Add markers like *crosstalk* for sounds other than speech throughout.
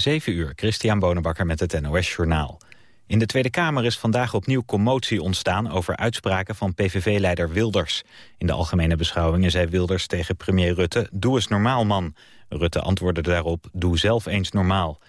7 uur, Christian Bonenbakker met het NOS Journaal. In de Tweede Kamer is vandaag opnieuw commotie ontstaan over uitspraken van PVV-leider Wilders. In de algemene beschouwingen zei Wilders tegen premier Rutte, doe eens normaal man. Rutte antwoordde daarop, doe zelf eens normaal.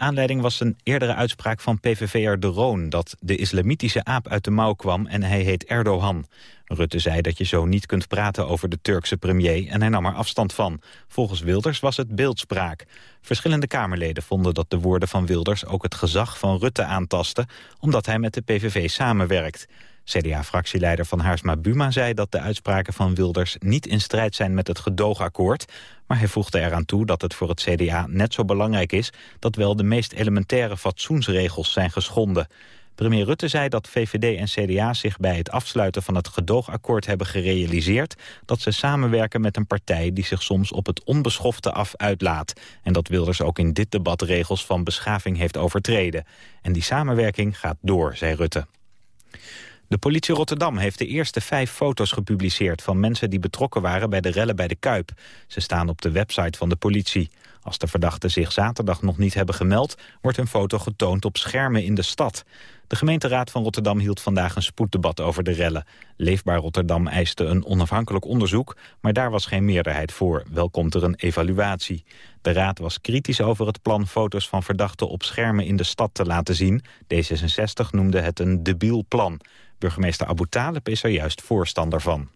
Aanleiding was een eerdere uitspraak van PVV'er De Roon... dat de islamitische aap uit de mouw kwam en hij heet Erdogan. Rutte zei dat je zo niet kunt praten over de Turkse premier... en hij nam er afstand van. Volgens Wilders was het beeldspraak. Verschillende Kamerleden vonden dat de woorden van Wilders... ook het gezag van Rutte aantasten... omdat hij met de PVV samenwerkt. CDA-fractieleider Van Haarsma Buma zei dat de uitspraken van Wilders niet in strijd zijn met het gedoogakkoord, maar hij voegde eraan toe dat het voor het CDA net zo belangrijk is dat wel de meest elementaire fatsoensregels zijn geschonden. Premier Rutte zei dat VVD en CDA zich bij het afsluiten van het gedoogakkoord hebben gerealiseerd dat ze samenwerken met een partij die zich soms op het onbeschofte af uitlaat. En dat Wilders ook in dit debat regels van beschaving heeft overtreden. En die samenwerking gaat door, zei Rutte. De politie Rotterdam heeft de eerste vijf foto's gepubliceerd... van mensen die betrokken waren bij de rellen bij de Kuip. Ze staan op de website van de politie. Als de verdachten zich zaterdag nog niet hebben gemeld... wordt hun foto getoond op schermen in de stad. De gemeenteraad van Rotterdam hield vandaag een spoeddebat over de rellen. Leefbaar Rotterdam eiste een onafhankelijk onderzoek... maar daar was geen meerderheid voor. Wel komt er een evaluatie. De raad was kritisch over het plan foto's van verdachten op schermen in de stad te laten zien. D66 noemde het een debiel plan. Burgemeester Abu Talib is er juist voorstander van.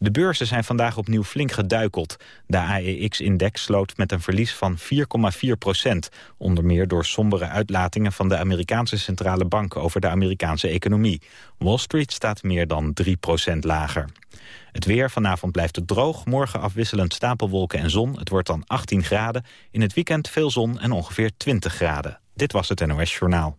De beurzen zijn vandaag opnieuw flink geduikeld. De AEX-index sloot met een verlies van 4,4 procent. Onder meer door sombere uitlatingen van de Amerikaanse centrale bank over de Amerikaanse economie. Wall Street staat meer dan 3 procent lager. Het weer, vanavond blijft het droog. Morgen afwisselend stapelwolken en zon. Het wordt dan 18 graden. In het weekend veel zon en ongeveer 20 graden. Dit was het NOS Journaal.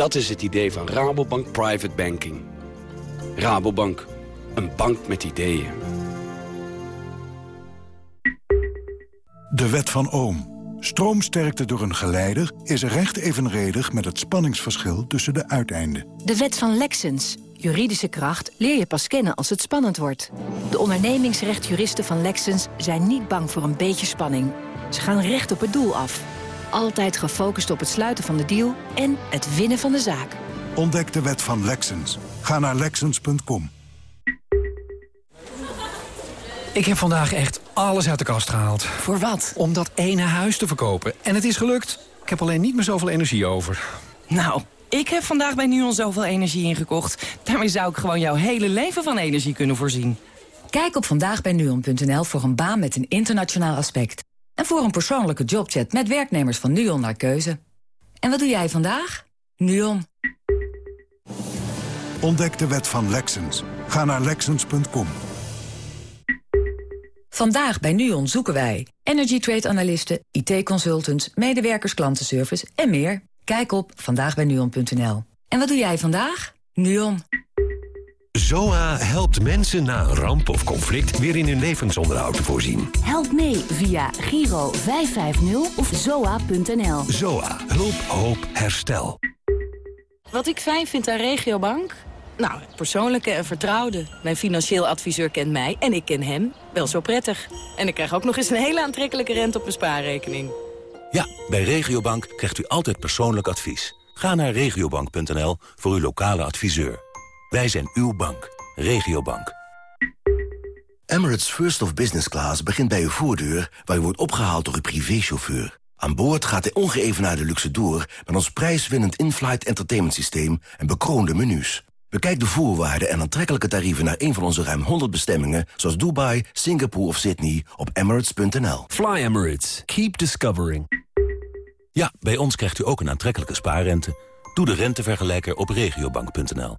Dat is het idee van Rabobank Private Banking. Rabobank, een bank met ideeën. De wet van Ohm. Stroomsterkte door een geleider is recht evenredig met het spanningsverschil tussen de uiteinden. De wet van Lexens. Juridische kracht leer je pas kennen als het spannend wordt. De ondernemingsrechtjuristen van Lexens zijn niet bang voor een beetje spanning. Ze gaan recht op het doel af altijd gefocust op het sluiten van de deal en het winnen van de zaak. Ontdek de wet van Lexens. Ga naar Lexens.com. Ik heb vandaag echt alles uit de kast gehaald. Voor wat? Om dat ene huis te verkopen. En het is gelukt. Ik heb alleen niet meer zoveel energie over. Nou, ik heb vandaag bij NUON zoveel energie ingekocht. Daarmee zou ik gewoon jouw hele leven van energie kunnen voorzien. Kijk op vandaagbijnuon.nl voor een baan met een internationaal aspect. En voor een persoonlijke jobchat met werknemers van NUON naar keuze. En wat doe jij vandaag? NUON. Ontdek de wet van Lexens. Ga naar Lexens.com. Vandaag bij NUON zoeken wij energy trade analisten, IT-consultants, medewerkers klantenservice en meer. Kijk op vandaagbijnuon.nl. En wat doe jij vandaag? NUON. ZOA helpt mensen na een ramp of conflict weer in hun levensonderhoud te voorzien. Help mee via Giro 550 of zoa.nl. ZOA. Hulp, hoop, herstel. Wat ik fijn vind aan Regiobank? Nou, persoonlijke en vertrouwde. Mijn financieel adviseur kent mij en ik ken hem wel zo prettig. En ik krijg ook nog eens een hele aantrekkelijke rente op mijn spaarrekening. Ja, bij Regiobank krijgt u altijd persoonlijk advies. Ga naar regiobank.nl voor uw lokale adviseur. Wij zijn uw bank. Regiobank. Emirates First of Business Class begint bij uw voordeur... waar u wordt opgehaald door uw privéchauffeur. Aan boord gaat de ongeëvenaarde luxe door... met ons prijswinnend in-flight entertainment systeem en bekroonde menus. Bekijk de voorwaarden en aantrekkelijke tarieven... naar een van onze ruim 100 bestemmingen... zoals Dubai, Singapore of Sydney op emirates.nl. Fly Emirates. Keep discovering. Ja, bij ons krijgt u ook een aantrekkelijke spaarrente. Doe de rentevergelijker op regiobank.nl.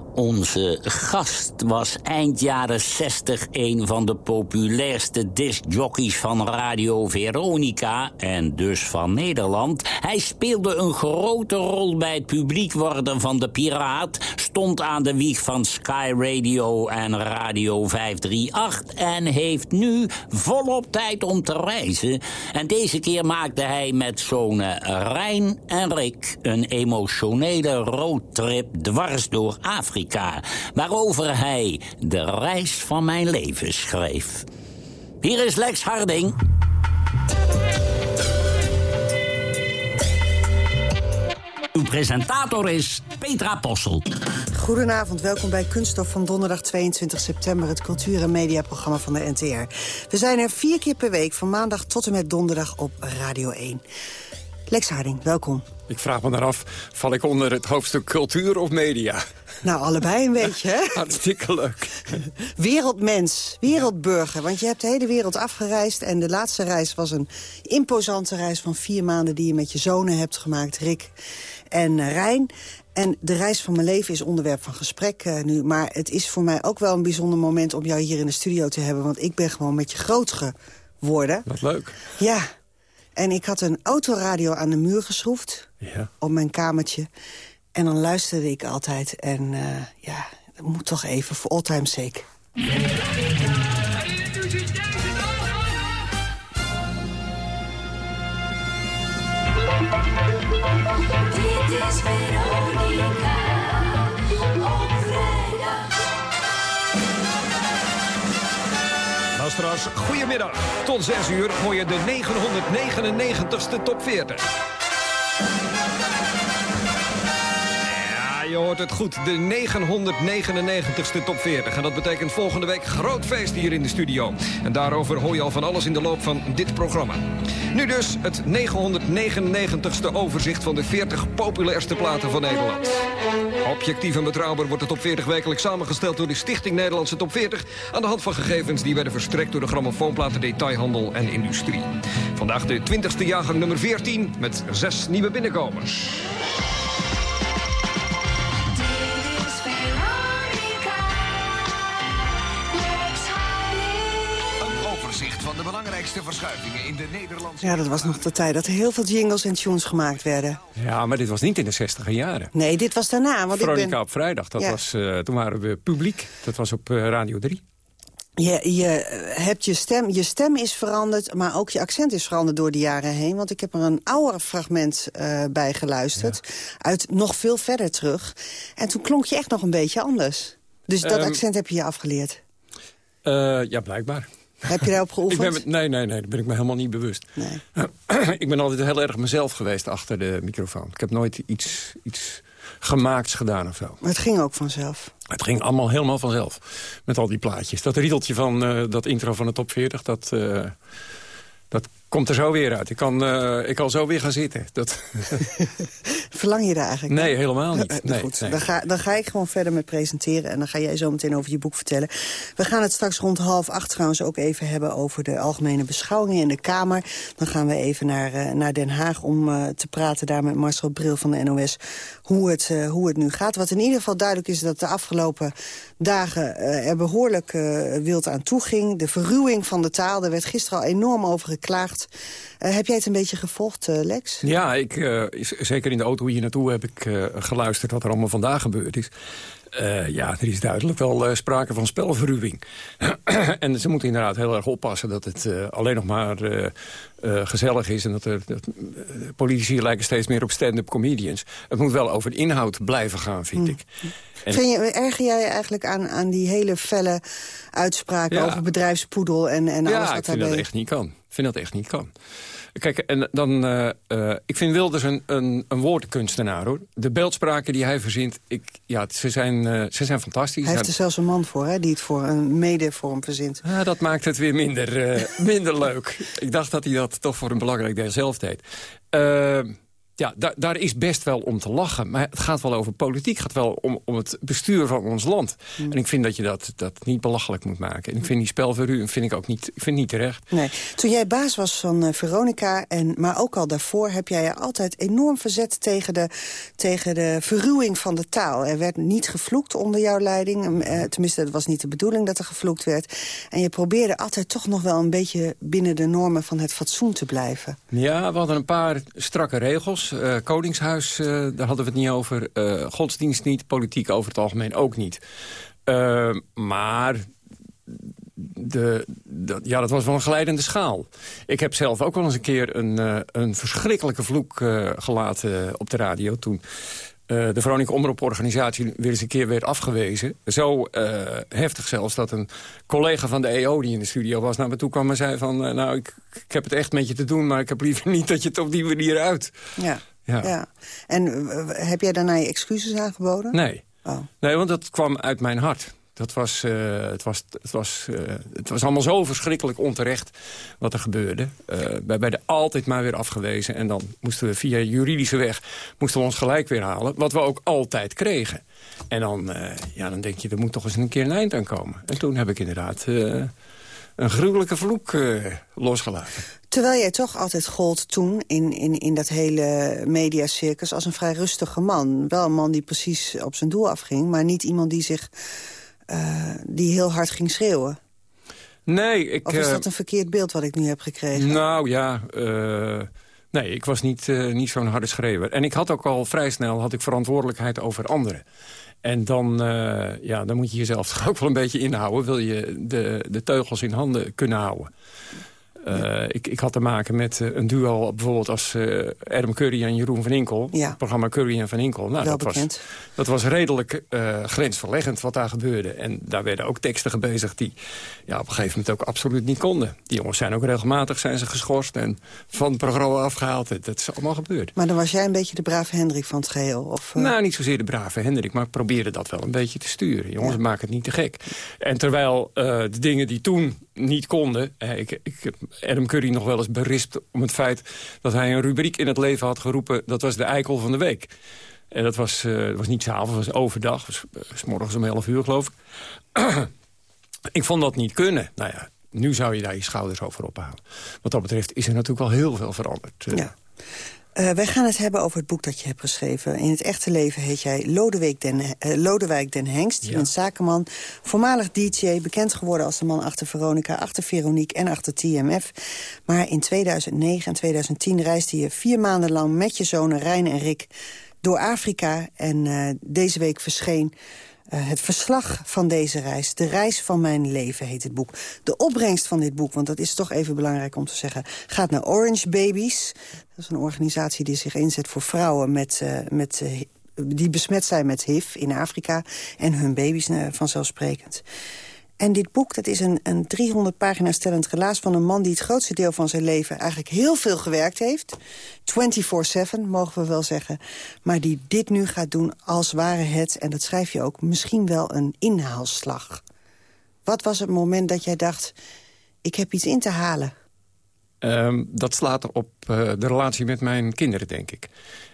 Onze gast was eind jaren 60 een van de populairste discjockeys van Radio Veronica en dus van Nederland. Hij speelde een grote rol bij het publiek worden van de Piraat, stond aan de wieg van Sky Radio en Radio 538 en heeft nu volop tijd om te reizen. En deze keer maakte hij met zonen Rijn en Rick een emotionele roadtrip dwars door Afrika waarover hij de reis van mijn leven schreef. Hier is Lex Harding. Uw presentator is Petra Possel. Goedenavond, welkom bij Kunststof van donderdag 22 september... het cultuur- en mediaprogramma van de NTR. We zijn er vier keer per week, van maandag tot en met donderdag op Radio 1. Lex Harding, welkom. Ik vraag me dan af, val ik onder het hoofdstuk cultuur of media? Nou, allebei een beetje, hè? *laughs* Hartstikke leuk. Wereldmens, wereldburger. Want je hebt de hele wereld afgereisd... en de laatste reis was een imposante reis van vier maanden... die je met je zonen hebt gemaakt, Rick en Rijn. En de reis van mijn leven is onderwerp van gesprek uh, nu. Maar het is voor mij ook wel een bijzonder moment om jou hier in de studio te hebben. Want ik ben gewoon met je groot geworden. Wat leuk. Ja, en ik had een autoradio aan de muur geschroefd. Ja. Op mijn kamertje. En dan luisterde ik altijd. En uh, ja, dat moet toch even, voor all time's sake. Dit is Veronica op vrijdag. Luisteraars, goedemiddag. Tot 6 uur hoor je de 999ste top 40. Thank you. Je hoort het goed. De 999ste top 40. En dat betekent volgende week groot feest hier in de studio. En daarover hoor je al van alles in de loop van dit programma. Nu dus het 999ste overzicht van de 40 populairste platen van Nederland. Objectief en betrouwbaar wordt de top 40 wekelijks samengesteld door de Stichting Nederlandse Top 40... aan de hand van gegevens die werden verstrekt door de grammofoonplaten detailhandel en industrie. Vandaag de 20ste jaargang nummer 14 met zes nieuwe binnenkomers. Verschuivingen in de Nederlandse... Ja, dat was nog de tijd dat er heel veel jingles en tunes gemaakt werden. Ja, maar dit was niet in de 60 jaren. Nee, dit was daarna. Want Veronica ik ben... op vrijdag, dat Ja. was, eh, toen waren we publiek. Dat was op eh, Radio 3. Je, je, hebt je, stem, je stem is veranderd, maar ook je accent is veranderd door de jaren heen. Want ik heb er een ouder fragment eh, bij geluisterd. Uit nog veel verder terug. En toen klonk je echt nog een beetje anders. Dus dat Ehm, accent heb je je afgeleerd. Eh, ja, blijkbaar. Heb je daarop *laughs* Ik geoefend? ben, me- nee, nee, nee, daar ben ik me helemaal niet bewust. Nee. *clears throat* ik ben altijd heel erg mezelf geweest achter de microfoon. Ik heb nooit iets, iets gemaakts gedaan of zo. Maar het ging ook vanzelf. Het ging allemaal helemaal vanzelf. Met al die plaatjes. Dat riedeltje van eh, dat intro van de top 40, dat, eh, dat komt er zo weer uit. Ik kan, eh, ik kan zo weer gaan zitten. Dat... *laughs* Verlang je daar eigenlijk nee, helemaal niet. Eh, Nee, Goed, nee. Dan, ga, dan ga ik gewoon verder met presenteren. En dan ga jij zo meteen over je boek vertellen. We gaan het straks rond half acht trouwens ook even hebben... over de algemene beschouwingen in de Kamer. Dan gaan we even naar, eh, naar Den Haag om eh, te praten daar met Marcel Bril van de NOS... Hoe het, eh, hoe het nu gaat. Wat in ieder geval duidelijk is dat de afgelopen dagen... eh, er behoorlijk eh, wild aan toe ging. De verruwing van de taal, daar werd gisteren al enorm over geklaagd. Eh, heb jij het een beetje gevolgd, eh, Lex? Ja, ik, eh, zeker in de auto hier naartoe heb ik geluisterd wat er allemaal vandaag gebeurd is. Ja, er is duidelijk wel sprake van spelverruwing. *clears throat* en ze moeten inderdaad heel erg oppassen dat het alleen nog maar gezellig is. En dat, er, dat politici lijken steeds meer op stand-up comedians. Het moet wel over de inhoud blijven gaan, vind ik. En- Vind je, erger jij eigenlijk aan, aan die hele felle uitspraken Ja. over bedrijfspoedel en, en alles ja, wat ik vind dat daarbij... echt niet kan. Ik vind dat echt niet kan. Kijk, en dan, eh, eh, ik vind Wilders een, een, een woordkunstenaar, hoor. De beeldspraken die hij verzint, ik, ja, ze, zijn, eh, ze zijn fantastisch. Hij heeft er zelfs een man voor, hè, die het voor een mede voor hem verzint. Ja, dat maakt het weer minder, minder leuk. Ik dacht dat hij dat toch voor een belangrijk deel zelf deed. Ja, da daar is best wel om te lachen. Maar het gaat wel over politiek. Het gaat wel om, om het bestuur van ons land. Hmm. En ik vind dat je dat, dat niet belachelijk moet maken. En ik vind die spelverruwing vind ik ook niet, ik vind niet terecht. Nee. Toen jij baas was van eh, Veronica, en, maar ook al daarvoor... heb jij je altijd enorm verzet tegen de, tegen de verruwing van de taal. Er werd niet gevloekt onder jouw leiding. Eh, tenminste, het was niet de bedoeling dat er gevloekt werd. En je probeerde altijd toch nog wel een beetje... binnen de normen van het fatsoen te blijven. Ja, we hadden een paar strakke regels. Eh, Koningshuis, eh, daar hadden we het niet over. Eh, godsdienst niet, politiek over het algemeen ook niet. Maar de, ja, dat was wel een glijdende schaal. Ik heb zelf ook wel eens een keer een, een verschrikkelijke vloek gelaten op de radio... toen de Veronica Omroeporganisatie weer eens een keer werd afgewezen. Zo eh, heftig zelfs dat een collega van de EO die in de studio was... naar me toe kwam en zei van... eh, nou, ik, ik heb het echt met je te doen... maar ik heb liever *laughs* niet dat je het op die manier uit. Ja. Ja. ja. En eh, heb jij daarna je excuses aangeboden? Nee. Oh. Nee, want dat kwam uit mijn hart. Dat was, eh, het, was, het, was, eh, het was allemaal zo verschrikkelijk onterecht wat er gebeurde. Eh, wij werden altijd maar weer afgewezen. En dan moesten we via juridische weg moesten we ons gelijk weer halen. Wat we ook altijd kregen. En dan, ja, dan denk je, er moet toch eens een keer een eind aan komen. En toen heb ik inderdaad een gruwelijke vloek losgelaten. Terwijl jij toch altijd gold toen in, in, in dat hele mediacircus als een vrij rustige man. Wel een man die precies op zijn doel afging, maar niet iemand die zich eh, die heel hard ging schreeuwen. Nee, ik... Of is eh, dat een verkeerd beeld wat ik nu heb gekregen? Nou ja, eh, nee, ik was niet, niet zo'n harde schreeuwer. En ik had ook al vrij snel had ik verantwoordelijkheid over anderen. En dan, ja, dan moet je jezelf *laughs* toch ook wel een beetje inhouden... wil je de, de teugels in handen kunnen houden. Eh, ik, ik had te maken met eh, een duo bijvoorbeeld als Adam Curry en Jeroen van Inkel. Ja. Het programma Curry en van Inkel. Nou, Wel dat, was, dat was redelijk grensverleggend wat daar gebeurde. En daar werden ook teksten gebezigd die ja, op een gegeven moment ook absoluut niet konden. Die jongens zijn ook regelmatig zijn ze geschorst en van het programma afgehaald. Dat is allemaal gebeurd. Maar dan was jij een beetje de brave Hendrik van het geheel? Of, Nou, niet zozeer de brave Hendrik, maar ik probeerde dat wel een beetje te sturen. Jongens, maak het niet te gek. En terwijl de dingen die toen niet konden... ik, ik Adam Curry nog wel eens berispt om het feit... dat hij een rubriek in het leven had geroepen... dat was de eikel van de week. En dat was, eh, was niet s'avonds, was overdag. was, eh, s morgens om 11 uur, geloof ik. *clears throat* ik vond dat niet kunnen. Nou ja, nu zou je daar je schouders over ophalen. Wat dat betreft is er natuurlijk al heel veel veranderd. Eh, Ja. Eh, wij gaan het hebben over het boek dat je hebt geschreven. In het echte leven heet jij Lodewijk den, eh, Lodewijk den Hengst. Je bent zakenman, voormalig DJ, bekend geworden als de man achter Veronica... achter Veronique en achter TMF. Maar in 2009 en 2010 reisde je vier maanden lang met je zonen Rijn en Rick... door Afrika en eh, deze week verscheen... eh, het verslag van deze reis, De Reis van Mijn Leven heet het boek. De opbrengst van dit boek, want dat is toch even belangrijk om te zeggen... gaat naar Orange Babies. Dat is een organisatie die zich inzet voor vrouwen met, eh, met, eh, die besmet zijn met HIV in Afrika. En hun baby's vanzelfsprekend. En dit boek dat is een, een 300 pagina stellend relaas van een man... die het grootste deel van zijn leven eigenlijk heel veel gewerkt heeft. 24-7, mogen we wel zeggen. Maar die dit nu gaat doen als ware het, en dat schrijf je ook... misschien wel een inhaalslag. Wat was het moment dat jij dacht... ik heb iets in te halen? Ehm, dat slaat op eh, de relatie met mijn kinderen, denk ik.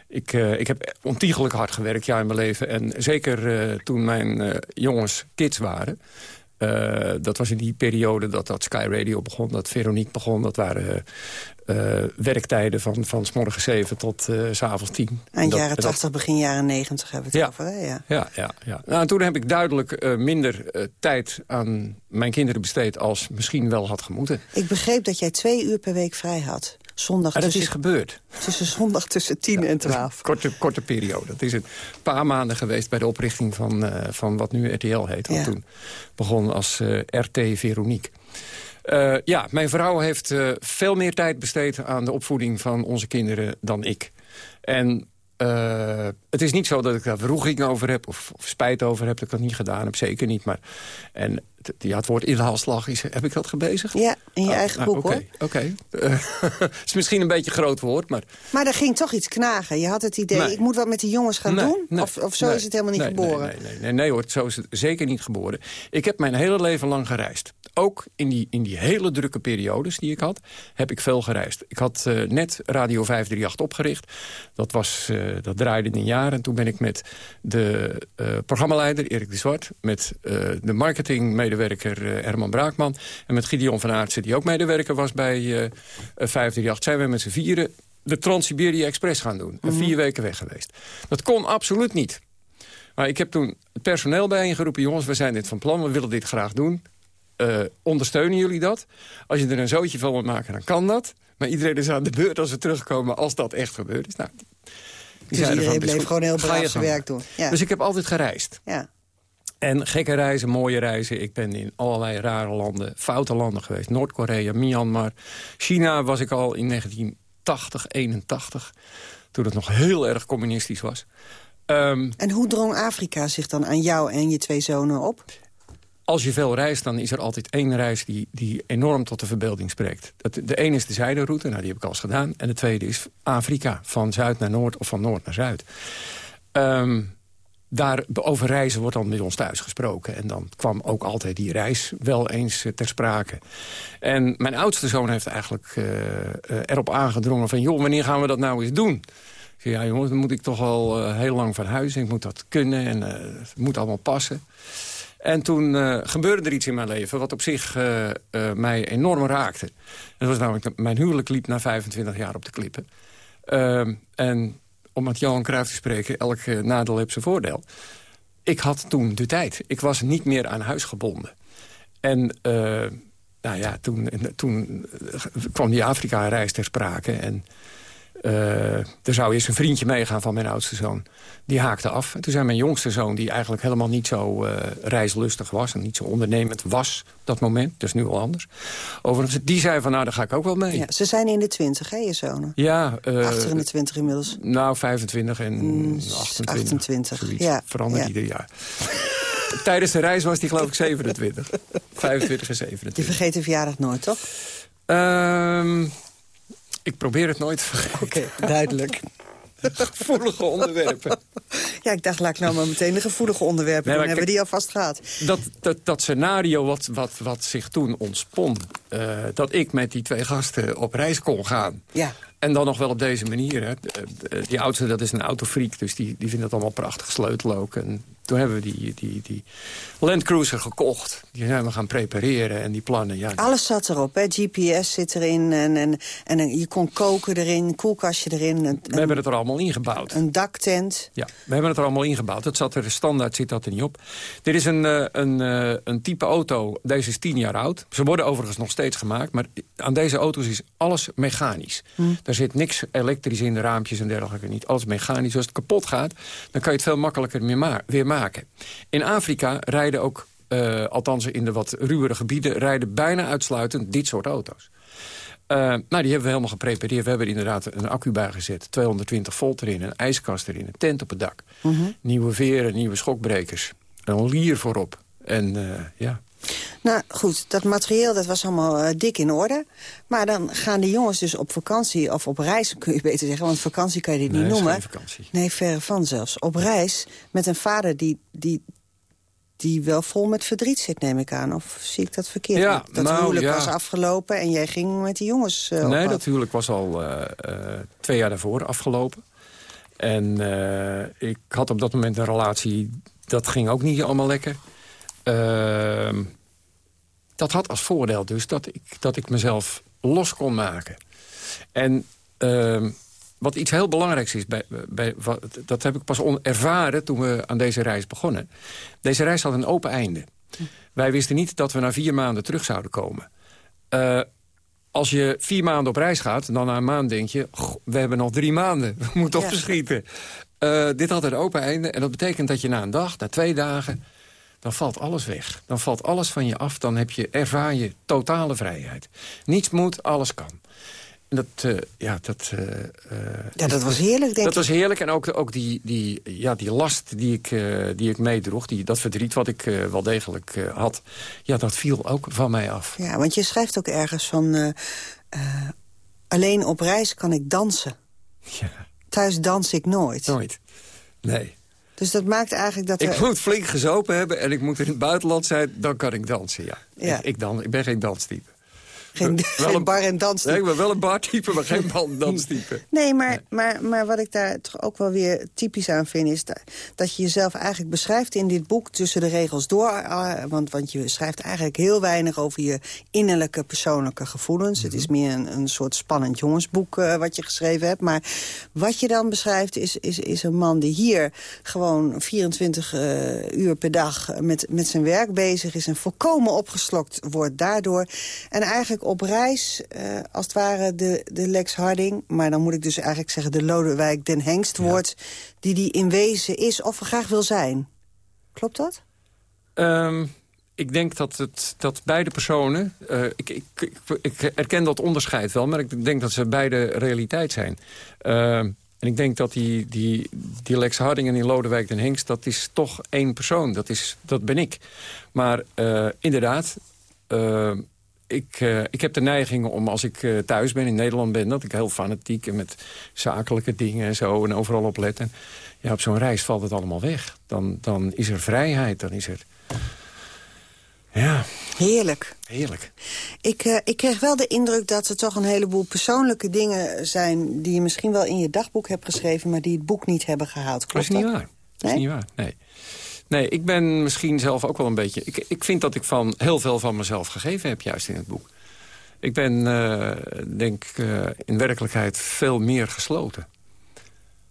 Ik, eh, ik heb ontiegelijk hard gewerkt ja, in mijn leven. En zeker eh, toen mijn jongens kids waren... eh, dat was in die periode dat, dat Sky Radio begon, dat Veronique begon. Dat waren eh, werktijden van, van s morgens 7 tot eh, s avonds 10. Eind jaren dat- 80, begin jaren 90 hebben we het over. Hè? Ja. ja, ja, ja. Nou, en toen heb ik duidelijk minder tijd aan mijn kinderen besteed... als misschien wel had gemoeten. Ik begreep dat jij twee uur per week vrij had. Zondag En dat tussen, is gebeurd. tussen zondag tussen 10 en 12. Korte, korte periode. Het is een paar maanden geweest bij de oprichting van, eh, van wat nu RTL heet. Ja. toen begon als eh, RT Veronique. Eh, ja, mijn vrouw heeft veel meer tijd besteed aan de opvoeding van onze kinderen dan ik. En het is niet zo dat ik daar verroeging over heb of, of spijt over heb dat ik dat niet gedaan heb. Zeker niet. Maar, en ja, het woord inhaalslag is... Heb ik dat gebezigd? Ja, in je Oh, eigen nou, boek, oké, hoor. Oké. *laughs* Het is misschien een beetje een groot woord, maar... Maar er ging toch iets knagen. Je had het idee, Nee. ik moet wat met die jongens gaan Nee, doen? nee, of, of zo is het helemaal niet geboren? Nee, nee, nee, hoor, zo is het zeker niet geboren. Ik heb mijn hele leven lang gereisd. Ook in die, in die hele drukke periodes die ik had, heb ik veel gereisd. Ik had eh, net Radio 538 opgericht. Dat, was, eh, dat draaide in een jaar. En toen ben ik met de eh, programmaleider Erik de Zwart... met eh, de marketingmedewerker eh, Herman Braakman... en met Gideon van Aartsen, die ook medewerker was bij eh, eh, 538... zijn we met z'n vieren de Trans-Siberië Express gaan doen. En Mhm. vier weken weg geweest. Dat kon absoluut niet. Maar ik heb toen het personeel bijeengeroepen... jongens, we zijn dit van plan, we willen dit graag doen. Eh, ondersteunen jullie dat? Als je er een zootje van wil maken, dan kan dat. Maar iedereen is aan de beurt als we terugkomen als dat echt gebeurd is. Nou, die Dus iedereen van, "Dit is bleef gewoon heel braaf zijn gang." werk doen. Ja. Dus ik heb altijd gereisd. ja. En gekke reizen, mooie reizen. Ik ben in allerlei rare landen, foute landen geweest. Noord-Korea, Myanmar. China was ik al in 1980, 81. Toen het nog heel erg communistisch was. Ehm, En hoe drong Afrika zich dan aan jou en je twee zonen op? als je veel reist, dan is er altijd één reis die, die enorm tot de verbeelding spreekt. Dat, de ene is de zijderoute, nou, die heb ik al eens gedaan. En de tweede is Afrika, van zuid naar noord of van noord naar zuid. Ehm, daar over reizen wordt dan bij ons thuis gesproken. En dan kwam ook altijd die reis wel eens eh, ter sprake. En mijn oudste zoon heeft eigenlijk eh, eh, erop aangedrongen van... joh, wanneer gaan we dat nou eens doen? Ik ja jongens, dan moet ik toch al heel lang van huis. Ik moet dat kunnen en eh, het moet allemaal passen. En toen gebeurde er iets in mijn leven wat op zich mij enorm raakte. Dat was namelijk, dat mijn huwelijk liep na 25 jaar op de klippen. Ehm, en om met Johan Cruijff te spreken, elk eh, nadeel heeft zijn voordeel. Ik had toen de tijd. Ik was niet meer aan huis gebonden. En eh, nou ja, toen, toen kwam die Afrika-reis ter sprake. En eh, er zou eerst een vriendje meegaan van mijn oudste zoon. Die haakte af. En toen zei mijn jongste zoon, die eigenlijk helemaal niet zo eh, reislustig was... en niet zo ondernemend was op dat moment, is nu al anders. Overigens, die zei van, nou, daar ga ik ook wel mee. Ja, ze zijn in de twintig, hè, je zonen? Ja, eh, Achter in de twintig inmiddels. nou, 25 en Mm, 28. 28, zoiets. ja, Verandert ja. ieder jaar. *laughs* Tijdens de reis was die geloof ik 27. 25 *laughs* en 27. Je vergeet de verjaardag nooit, toch? Ehm, ik probeer het nooit te vergeten. Oké, duidelijk. Gevoelige onderwerpen. *laughs* Ja, ik dacht, laat ik nou maar meteen de gevoelige onderwerpen Nee, doen. maar Hebben we die alvast gehad? Dat, dat, dat scenario wat, wat, wat zich toen ontspon... eh, dat ik met die twee gasten op reis kon gaan... Ja. En dan nog wel op deze manier. Hè. De- de- Die oudste dat is een autofreak, dus die, die vindt het allemaal prachtig sleutel ook. En toen hebben we die, die, die Land Cruiser gekocht. Die zijn we gaan prepareren en die plannen. Ja, Alles zat erop, hè? GPS zit erin en, en, en je kon koken erin, koelkastje erin. Een, we hebben het er allemaal ingebouwd. een daktent. Ja, we hebben het er allemaal ingebouwd. Dat zat er standaard zit dat er niet op. Dit is een, eh, een, eh, een type auto, deze is tien jaar oud. Ze worden overigens nog steeds gemaakt, maar aan deze auto's is alles mechanisch. Daar zit niks elektrisch in, de raampjes en dergelijke niet. Alles mechanisch. Als het kapot gaat, dan kan je het veel makkelijker meer ma- weer maken. In Afrika rijden ook, eh, althans in de wat ruwere gebieden... rijden bijna uitsluitend dit soort auto's. Eh, nou, die hebben we helemaal geprepareerd. We hebben er inderdaad een accu bij gezet. 220 volt erin, een ijskast erin, een tent op het dak. Nieuwe veren, nieuwe schokbrekers. Een lier voorop. En eh, ja, Nou goed, dat materieel dat was allemaal eh, dik in orde. Maar dan gaan de jongens dus op vakantie, of op reis *laughs* kun je beter zeggen... want vakantie kan je dit Nee, niet noemen. Nee, verre van zelfs. Op reis met een vader die, die, die wel vol met verdriet zit, neem ik aan. Of zie ik dat verkeerd? Ja, dat nou, huwelijk ja. was afgelopen en jij ging met die jongens op nee, dat huwelijk was al eh, twee jaar daarvoor afgelopen. En ik had op dat moment een relatie, dat ging ook niet allemaal lekker. Ehm, dat had als voordeel dus dat ik, dat ik mezelf los kon maken. En ehm, wat iets heel belangrijks is, bij, bij, wat, dat heb ik pas ervaren toen we aan deze reis begonnen. Deze reis had een open einde. Wij wisten niet dat we na vier maanden terug zouden komen. Eh, als je vier maanden op reis gaat, dan na een maand denk je... "Goh, we hebben nog drie maanden, *laughs* we moeten Ja. opschieten. Eh, dit had een open einde en dat betekent dat je na een dag, na twee dagen... dan valt alles weg. Dan valt alles van je af, dan heb je, ervaar je totale vrijheid. Niets moet, alles kan. dat, uh, ja, dat, uh, ja, dat was heerlijk, denk dat ik. was heerlijk. En ook, ook die, die, ja, die last die ik, die ik meedroeg, die, dat verdriet wat ik wel degelijk had... ja, dat viel ook van mij af. Ja, want je schrijft ook ergens van... alleen op reis kan ik dansen. Ja. Thuis dans ik nooit. Nooit, nee. Dus dat maakt eigenlijk dat... Ik er... moet flink gezopen hebben en ik moet in het buitenland zijn... dan kan ik dansen, ja. ja. Ik, ik, dan, ik ben geen danstype. Geen, wel *laughs* geen bar- en danstype. Nee, ben wel een bartype, maar geen danstype. *laughs* Nee, maar, maar, maar wat ik daar toch ook wel weer typisch aan vind... is dat, dat je jezelf eigenlijk beschrijft in dit boek tussen de regels door. Uh, want, want je schrijft eigenlijk heel weinig over je innerlijke persoonlijke gevoelens. Het is meer een, een soort spannend jongensboek uh, wat je geschreven hebt. Maar wat je dan beschrijft is, is, is een man die hier gewoon 24 uh, uur per dag... Met, met zijn werk bezig is en volkomen opgeslokt wordt daardoor. En eigenlijk op reis, uh, als het ware, de, de Lex Harding... maar dan moet ik dus eigenlijk zeggen de Lodewijk den Hengst wordt... Die die in wezen is of graag wil zijn. Klopt dat? Um, ik denk dat, het, dat beide personen... Uh, ik, ik, ik, ik, erken dat onderscheid wel, maar ik denk dat ze beide realiteit zijn. Uh, en ik denk dat die, die, die Lex Harding en die Lodewijk den Hengst... dat is toch één persoon, dat, is, dat ben ik. Maar uh, inderdaad ik, uh, ik heb de neiging om als ik uh, thuis ben, in Nederland ben... dat ik heel fanatiek en met zakelijke dingen en zo en overal op let. En ja, op zo'n reis valt het allemaal weg. Dan, dan is er vrijheid, dan is er... Ja. Heerlijk. Heerlijk. Ik, uh, ik kreeg wel de indruk dat er toch een heleboel persoonlijke dingen zijn... die je misschien wel in je dagboek hebt geschreven... maar die het boek niet hebben gehaald. Klopt dat is niet waar. Dat is niet waar, nee. Nee, ik ben misschien zelf ook wel een beetje... Ik, ik vind dat ik van heel veel van mezelf gegeven heb, juist in het boek. Ik ben, uh, denk uh, in werkelijkheid veel meer gesloten.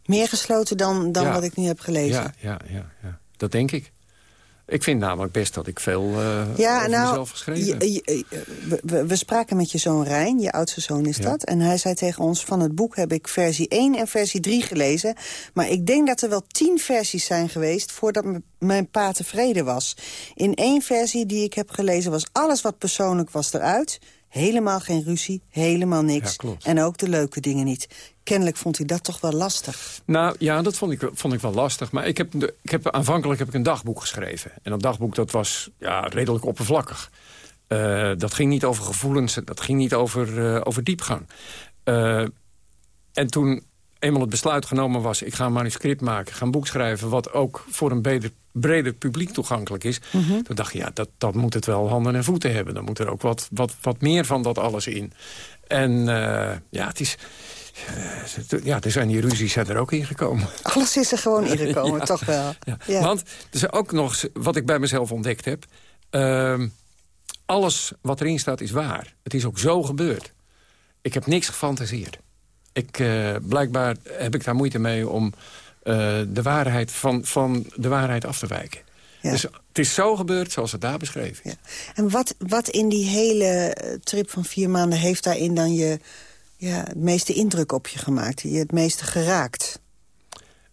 Meer gesloten dan, dan ja. wat ik nu heb gelezen? Ja, ja, ja, ja, dat denk ik. Ik vind namelijk best dat ik veel uh, ja, over nou, mezelf geschreven heb. Je, je, we, we, spraken met je zoon Rijn, je oudste zoon is ja. dat. En hij zei tegen ons, van het boek heb ik versie 1 en versie 3 gelezen. Maar ik denk dat er wel tien versies zijn geweest voordat mijn pa tevreden was. In één versie die ik heb gelezen was alles wat persoonlijk was eruit. Helemaal geen ruzie, helemaal niks. Ja, en ook de leuke dingen niet. Kennelijk vond hij dat toch wel lastig. Nou ja, dat vond ik, vond ik wel lastig. Maar ik heb, ik heb, aanvankelijk heb ik een dagboek geschreven. En dat dagboek dat was ja, redelijk oppervlakkig. Uh, dat ging niet over gevoelens, dat ging niet over, uh, over diepgang. Uh, en toen eenmaal het besluit genomen was... ik ga een manuscript maken, ga een boek schrijven... wat ook voor een breder, breder publiek toegankelijk is... Mm -hmm. toen dacht je, ja, dat, dat moet het wel handen en voeten hebben. Dan moet er ook wat, wat, wat meer van dat alles in. En ja, het is... Uh, ja, er zijn die ruzies zijn er ook ingekomen. *laughs* Alles is er gewoon ingekomen, *laughs* ja, toch wel. Ja. Ja. Want er is ook nog wat ik bij mezelf ontdekt heb. Uh, alles wat erin staat is waar. Het is ook zo gebeurd. Ik heb niks gefantaseerd. Ik, uh, blijkbaar heb ik daar moeite mee om uh, de waarheid van, van de waarheid af te wijken. Ja. Dus het is zo gebeurd zoals het daar beschreven is. Ja. En wat, wat in die hele trip van vier maanden heeft daarin dan je ja, het meeste indruk op je gemaakt? Je het meeste geraakt?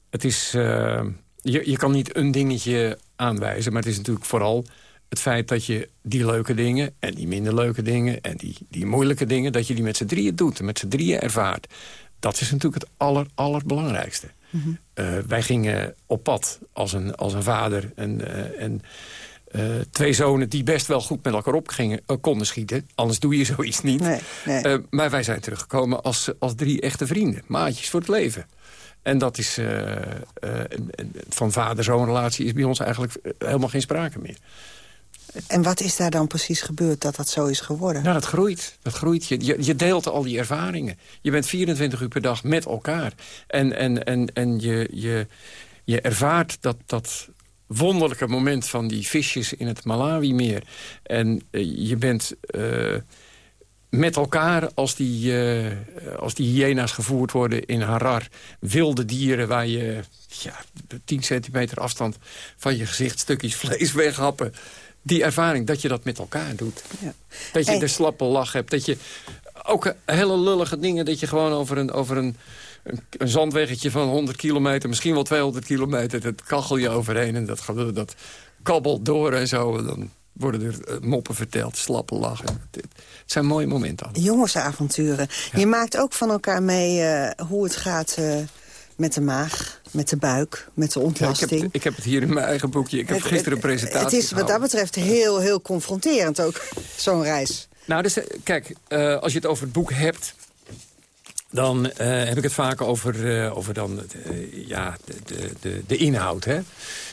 Het is... Uh, je, je kan niet een dingetje aanwijzen, maar het is natuurlijk vooral het feit dat je die leuke dingen en die minder leuke dingen... en die, die moeilijke dingen, dat je die met z'n drieën doet en met z'n drieën ervaart. Dat is natuurlijk het aller, allerbelangrijkste. Mm -hmm. uh, wij gingen op pad als een, als een vader en... Uh, en uh, twee zonen die best wel goed met elkaar op gingen, konden schieten. Anders doe je zoiets niet. Nee, nee. Maar wij zijn teruggekomen als, als drie echte vrienden. Maatjes voor het leven. En dat is... van vader-zoon relatie is bij ons eigenlijk helemaal geen sprake meer. En wat is daar dan precies gebeurd dat dat zo is geworden? Nou, dat groeit. Dat groeit. Je, je, je deelt al die ervaringen. Je bent 24 uur per dag met elkaar. En, en, en, en je, je, je ervaart dat... dat wonderlijke moment van die visjes in het Malawi-meer. En uh, je bent uh, met elkaar, als die, uh, als die hyena's gevoerd worden in Harar... wilde dieren waar je ja, 10 centimeter afstand van je gezicht... stukjes vlees weghappen. Die ervaring, dat je dat met elkaar doet. Ja. Dat je hey. de slappe lach hebt. Dat je ook hele lullige dingen... dat je gewoon over een... Over een een, een zandweggetje van 100 kilometer, misschien wel 200 kilometer. Dat kachel je overheen en dat, dat kabbelt door en zo. En dan, worden er eh, moppen verteld, slappe lachen. Het, zijn mooie momenten. Jongensavonturen. Je maakt ook van elkaar mee eh, hoe het gaat eh, met de maag, met de buik, met de Ja, ik, ontlasting. heb, ik heb het hier in mijn eigen boekje. Ik heb Het- gisteren een presentatie Het is wat dat betreft heel, heel confronterend ook, zo'n reis. Nou, dus, eh, kijk, eh, als je het over het boek hebt... dan eh, heb ik het vaak over, over dan, ja, de, de, de, inhoud. Hè?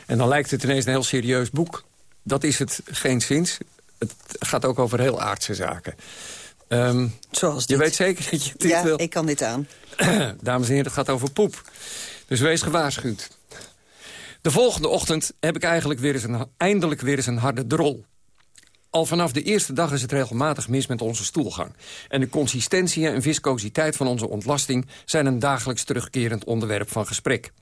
En dan lijkt het ineens een heel serieus boek. Dat is het geen sinds. Het gaat ook over heel aardse zaken. Ehm, Zoals Je weet zeker dat je dit ja, wil... ik kan dit aan. *clears throat* Dames en heren, het gaat over poep. Dus wees gewaarschuwd. De volgende ochtend heb ik eigenlijk weer eens een, eindelijk weer eens een harde drol. Al vanaf de eerste dag is het regelmatig mis met onze stoelgang. En de consistentie en viscositeit van onze ontlasting... zijn een dagelijks terugkerend onderwerp van gesprek.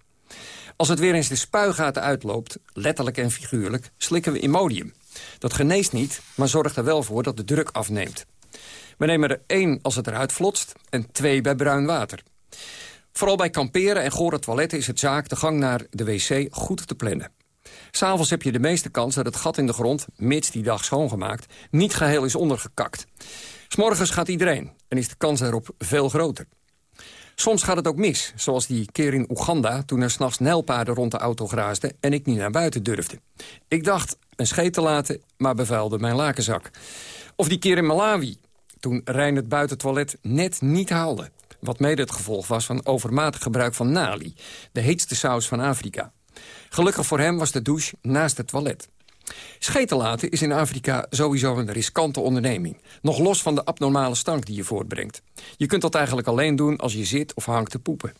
Als het weer eens de spuigaten uitloopt, letterlijk en figuurlijk... slikken we Imodium. Dat geneest niet, maar zorgt er wel voor dat de druk afneemt. We nemen er één als het eruit flotst en twee bij bruin water. Vooral bij kamperen en gore toiletten is het zaak de gang naar de wc goed te plannen. S'avonds heb je de meeste kans dat het gat in de grond, mits die dag schoongemaakt, niet geheel is ondergekakt. S'morgens gaat iedereen en is de kans daarop veel groter. Soms gaat het ook mis, zoals die keer in Oeganda... toen er s'nachts nijlpaarden rond de auto graasden en ik niet naar buiten durfde. Ik dacht een scheet te laten, maar bevuilde mijn lakenzak. Of die keer in Malawi, toen Rijn het buitentoilet net niet haalde. Wat mede het gevolg was van overmatig gebruik van nali... de heetste saus van Afrika. Gelukkig voor hem was de douche naast het toilet. Scheten laten is in Afrika sowieso een riskante onderneming. Nog los van de abnormale stank die je voortbrengt. Je kunt dat eigenlijk alleen doen als je zit of hangt te poepen.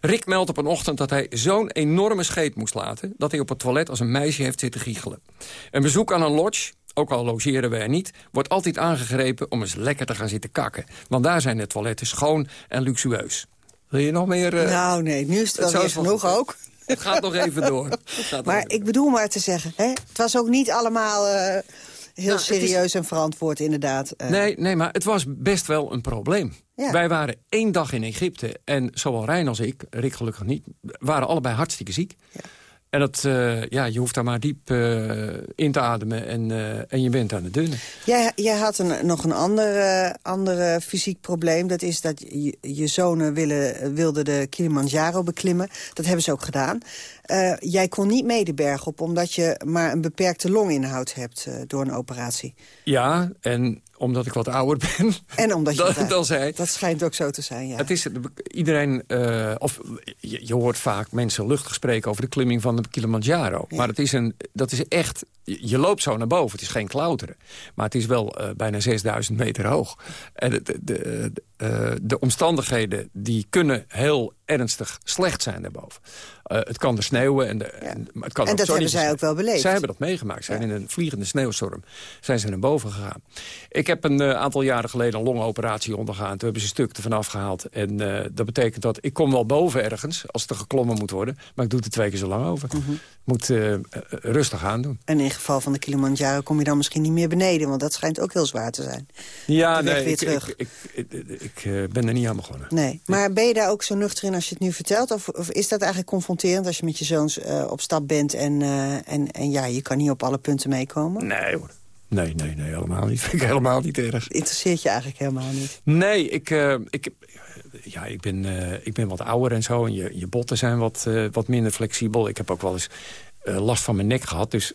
Rick meldt op een ochtend dat hij zo'n enorme scheet moest laten... dat hij op het toilet als een meisje heeft zitten giechelen. Een bezoek aan een lodge, ook al logeren we er niet... wordt altijd aangegrepen om eens lekker te gaan zitten kakken. Want daar zijn de toiletten schoon en luxueus. Wil je nog meer... eh, nou nee, nu is het wel weer genoeg ook. Het gaat nog even door. Maar ik bedoel maar te zeggen, hè, het was ook niet allemaal eh, heel Nou, is- serieus en verantwoord inderdaad. eh. Nee, nee, maar het was best wel een probleem. Ja. Wij waren één dag in Egypte en zowel Rijn als ik, Rick gelukkig niet... waren allebei hartstikke ziek. En dat, eh, ja, je hoeft daar maar diep eh, in te ademen en, eh, en je bent aan de dunne. Jij, had een, nog een ander, ander eh, fysiek probleem. Dat is dat je, je zonen willen, wilden de Kilimanjaro beklimmen. Dat hebben ze ook gedaan. Eh, jij kon niet mee de berg op, omdat je maar een beperkte longinhoud hebt eh, door een operatie. Ja, en omdat ik wat ouder ben En omdat je *laughs* dat- dan zij. Dat schijnt ook zo te zijn, ja. Het is iedereen, eh, of je, je hoort vaak mensen luchtig spreken over de klimming van de Kilimanjaro. Maar het is een, dat is echt, je loopt zo naar boven. Het is geen klauteren. Maar het is wel bijna 6000 meter hoog. En de, de, de, de omstandigheden die kunnen heel ernstig slecht zijn daarboven. Eh, het kan er sneeuwen. En, de, en, het kan En ook dat hebben zij ook wel beleefd. Zij hebben dat meegemaakt. Zijn in een vliegende sneeuwstorm zijn ze naar boven gegaan. Ik heb een eh, aantal jaren geleden een longoperatie ondergaan. Toen hebben ze een stuk ervan afgehaald. En eh, dat betekent dat ik kom wel boven ergens, als er geklommen moet worden. Maar ik doe het er twee keer zo lang over. Mhm. Moet rustig aan doen. En in geval van de Kilimanjaro kom je dan misschien niet meer beneden... want dat schijnt ook heel zwaar te zijn. Ja, nee, ik, ik, ik, ben er niet aan begonnen. Nee, maar ben je daar ook zo nuchter in als je het nu vertelt? Of, of is dat eigenlijk confronterend als je met je zoons eh, op stap bent... En, eh, en, en ja, je kan niet op alle punten meekomen? Nee hoor. Nee, nee, nee, helemaal niet. *laughs* Vind ik helemaal niet erg. Interesseert je eigenlijk helemaal niet? Nee, ik, eh, ik, ja, ik, ben, eh, ik ben wat ouder en zo. En je, je botten zijn wat, eh, wat minder flexibel. Ik heb ook wel eens eh, last van mijn nek gehad. Dus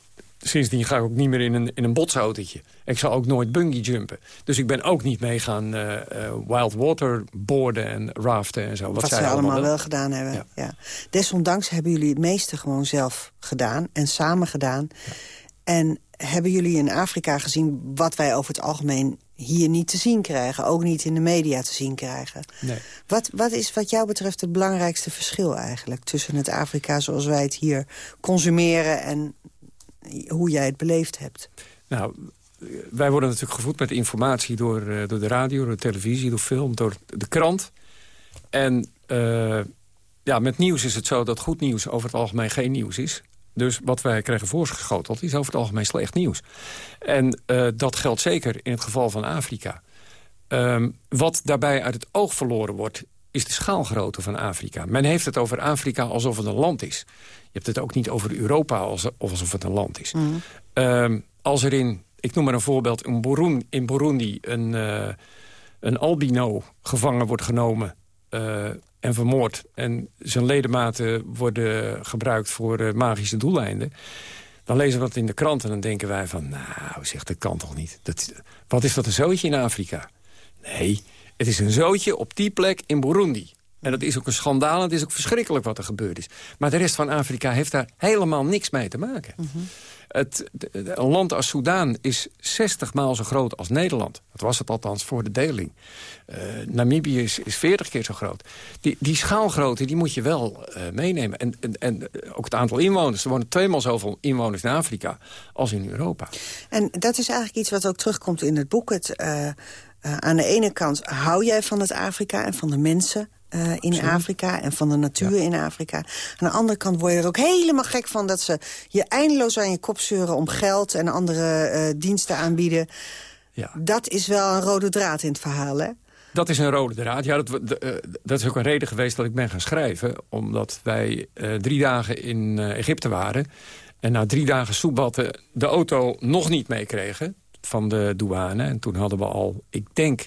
sindsdien ga ik ook niet meer in een, in een botsautootje. Ik zal ook nooit bungee jumpen. Dus ik ben ook niet mee gaan eh, eh, wild water boarden en raften en zo. Wat, zij ze allemaal wel, wel. gedaan hebben. Ja. Desondanks hebben jullie het meeste gewoon zelf gedaan en samen gedaan. En hebben jullie in Afrika gezien wat wij over het algemeen hier niet te zien krijgen. Ook niet in de media te zien krijgen. Nee. Wat, wat is wat jou betreft het belangrijkste verschil eigenlijk... tussen het Afrika zoals wij het hier consumeren... en hoe jij het beleefd hebt? Nou, wij worden natuurlijk gevoed met informatie door, eh, door de radio, door de televisie, door film, door de krant. En eh, ja, met nieuws is het zo dat goed nieuws over het algemeen geen nieuws is. Dus wat wij krijgen voorgeschoteld is over het algemeen slecht nieuws. En eh, dat geldt zeker in het geval van Afrika. Ehm, wat daarbij uit het oog verloren wordt, is de schaalgrootte van Afrika. Men heeft het over Afrika alsof het een land is. Je hebt het ook niet over Europa als- of alsof het een land is. Ehm, als er in, ik noem maar een voorbeeld, in Burundi, in Burundi een, uh, een albino gevangen wordt genomen uh, en vermoord... en zijn ledematen worden gebruikt voor uh, magische doeleinden... dan lezen we dat in de krant en dan denken wij van... nou, zeg, dat kan toch niet. Dat, wat is dat een zootje in Afrika? Nee, het is een zootje op die plek in Burundi. En dat is ook een schandaal en het is ook verschrikkelijk wat er gebeurd is. Maar de rest van Afrika heeft daar helemaal niks mee te maken. Mm -hmm. het, een land als Soudaan is 60 maal zo groot als Nederland. Dat was het althans voor de deling. Uh, Namibië is, is 40 keer zo groot. Die, die schaalgrootte die moet je wel uh, meenemen. En, en, en, ook het aantal inwoners. Er wonen tweemaal zoveel inwoners in Afrika als in Europa. En dat is eigenlijk iets wat ook terugkomt in het boek. Het, uh, aan de ene kant hou jij van het Afrika en van de mensen... Uh, in Absoluut. Afrika en van de natuur ja. in Afrika. Aan de andere kant word je er ook helemaal gek van... dat ze je eindeloos aan je kop zeuren om geld en andere uh, diensten aanbieden. Ja. Dat is wel een rode draad in het verhaal, hè? Dat is een rode draad. Ja, dat, dat is ook een reden geweest dat ik ben gaan schrijven. Omdat wij drie dagen in Egypte waren... en na drie dagen soepbatten de auto nog niet meekregen van de douane. En toen hadden we al, ik denk,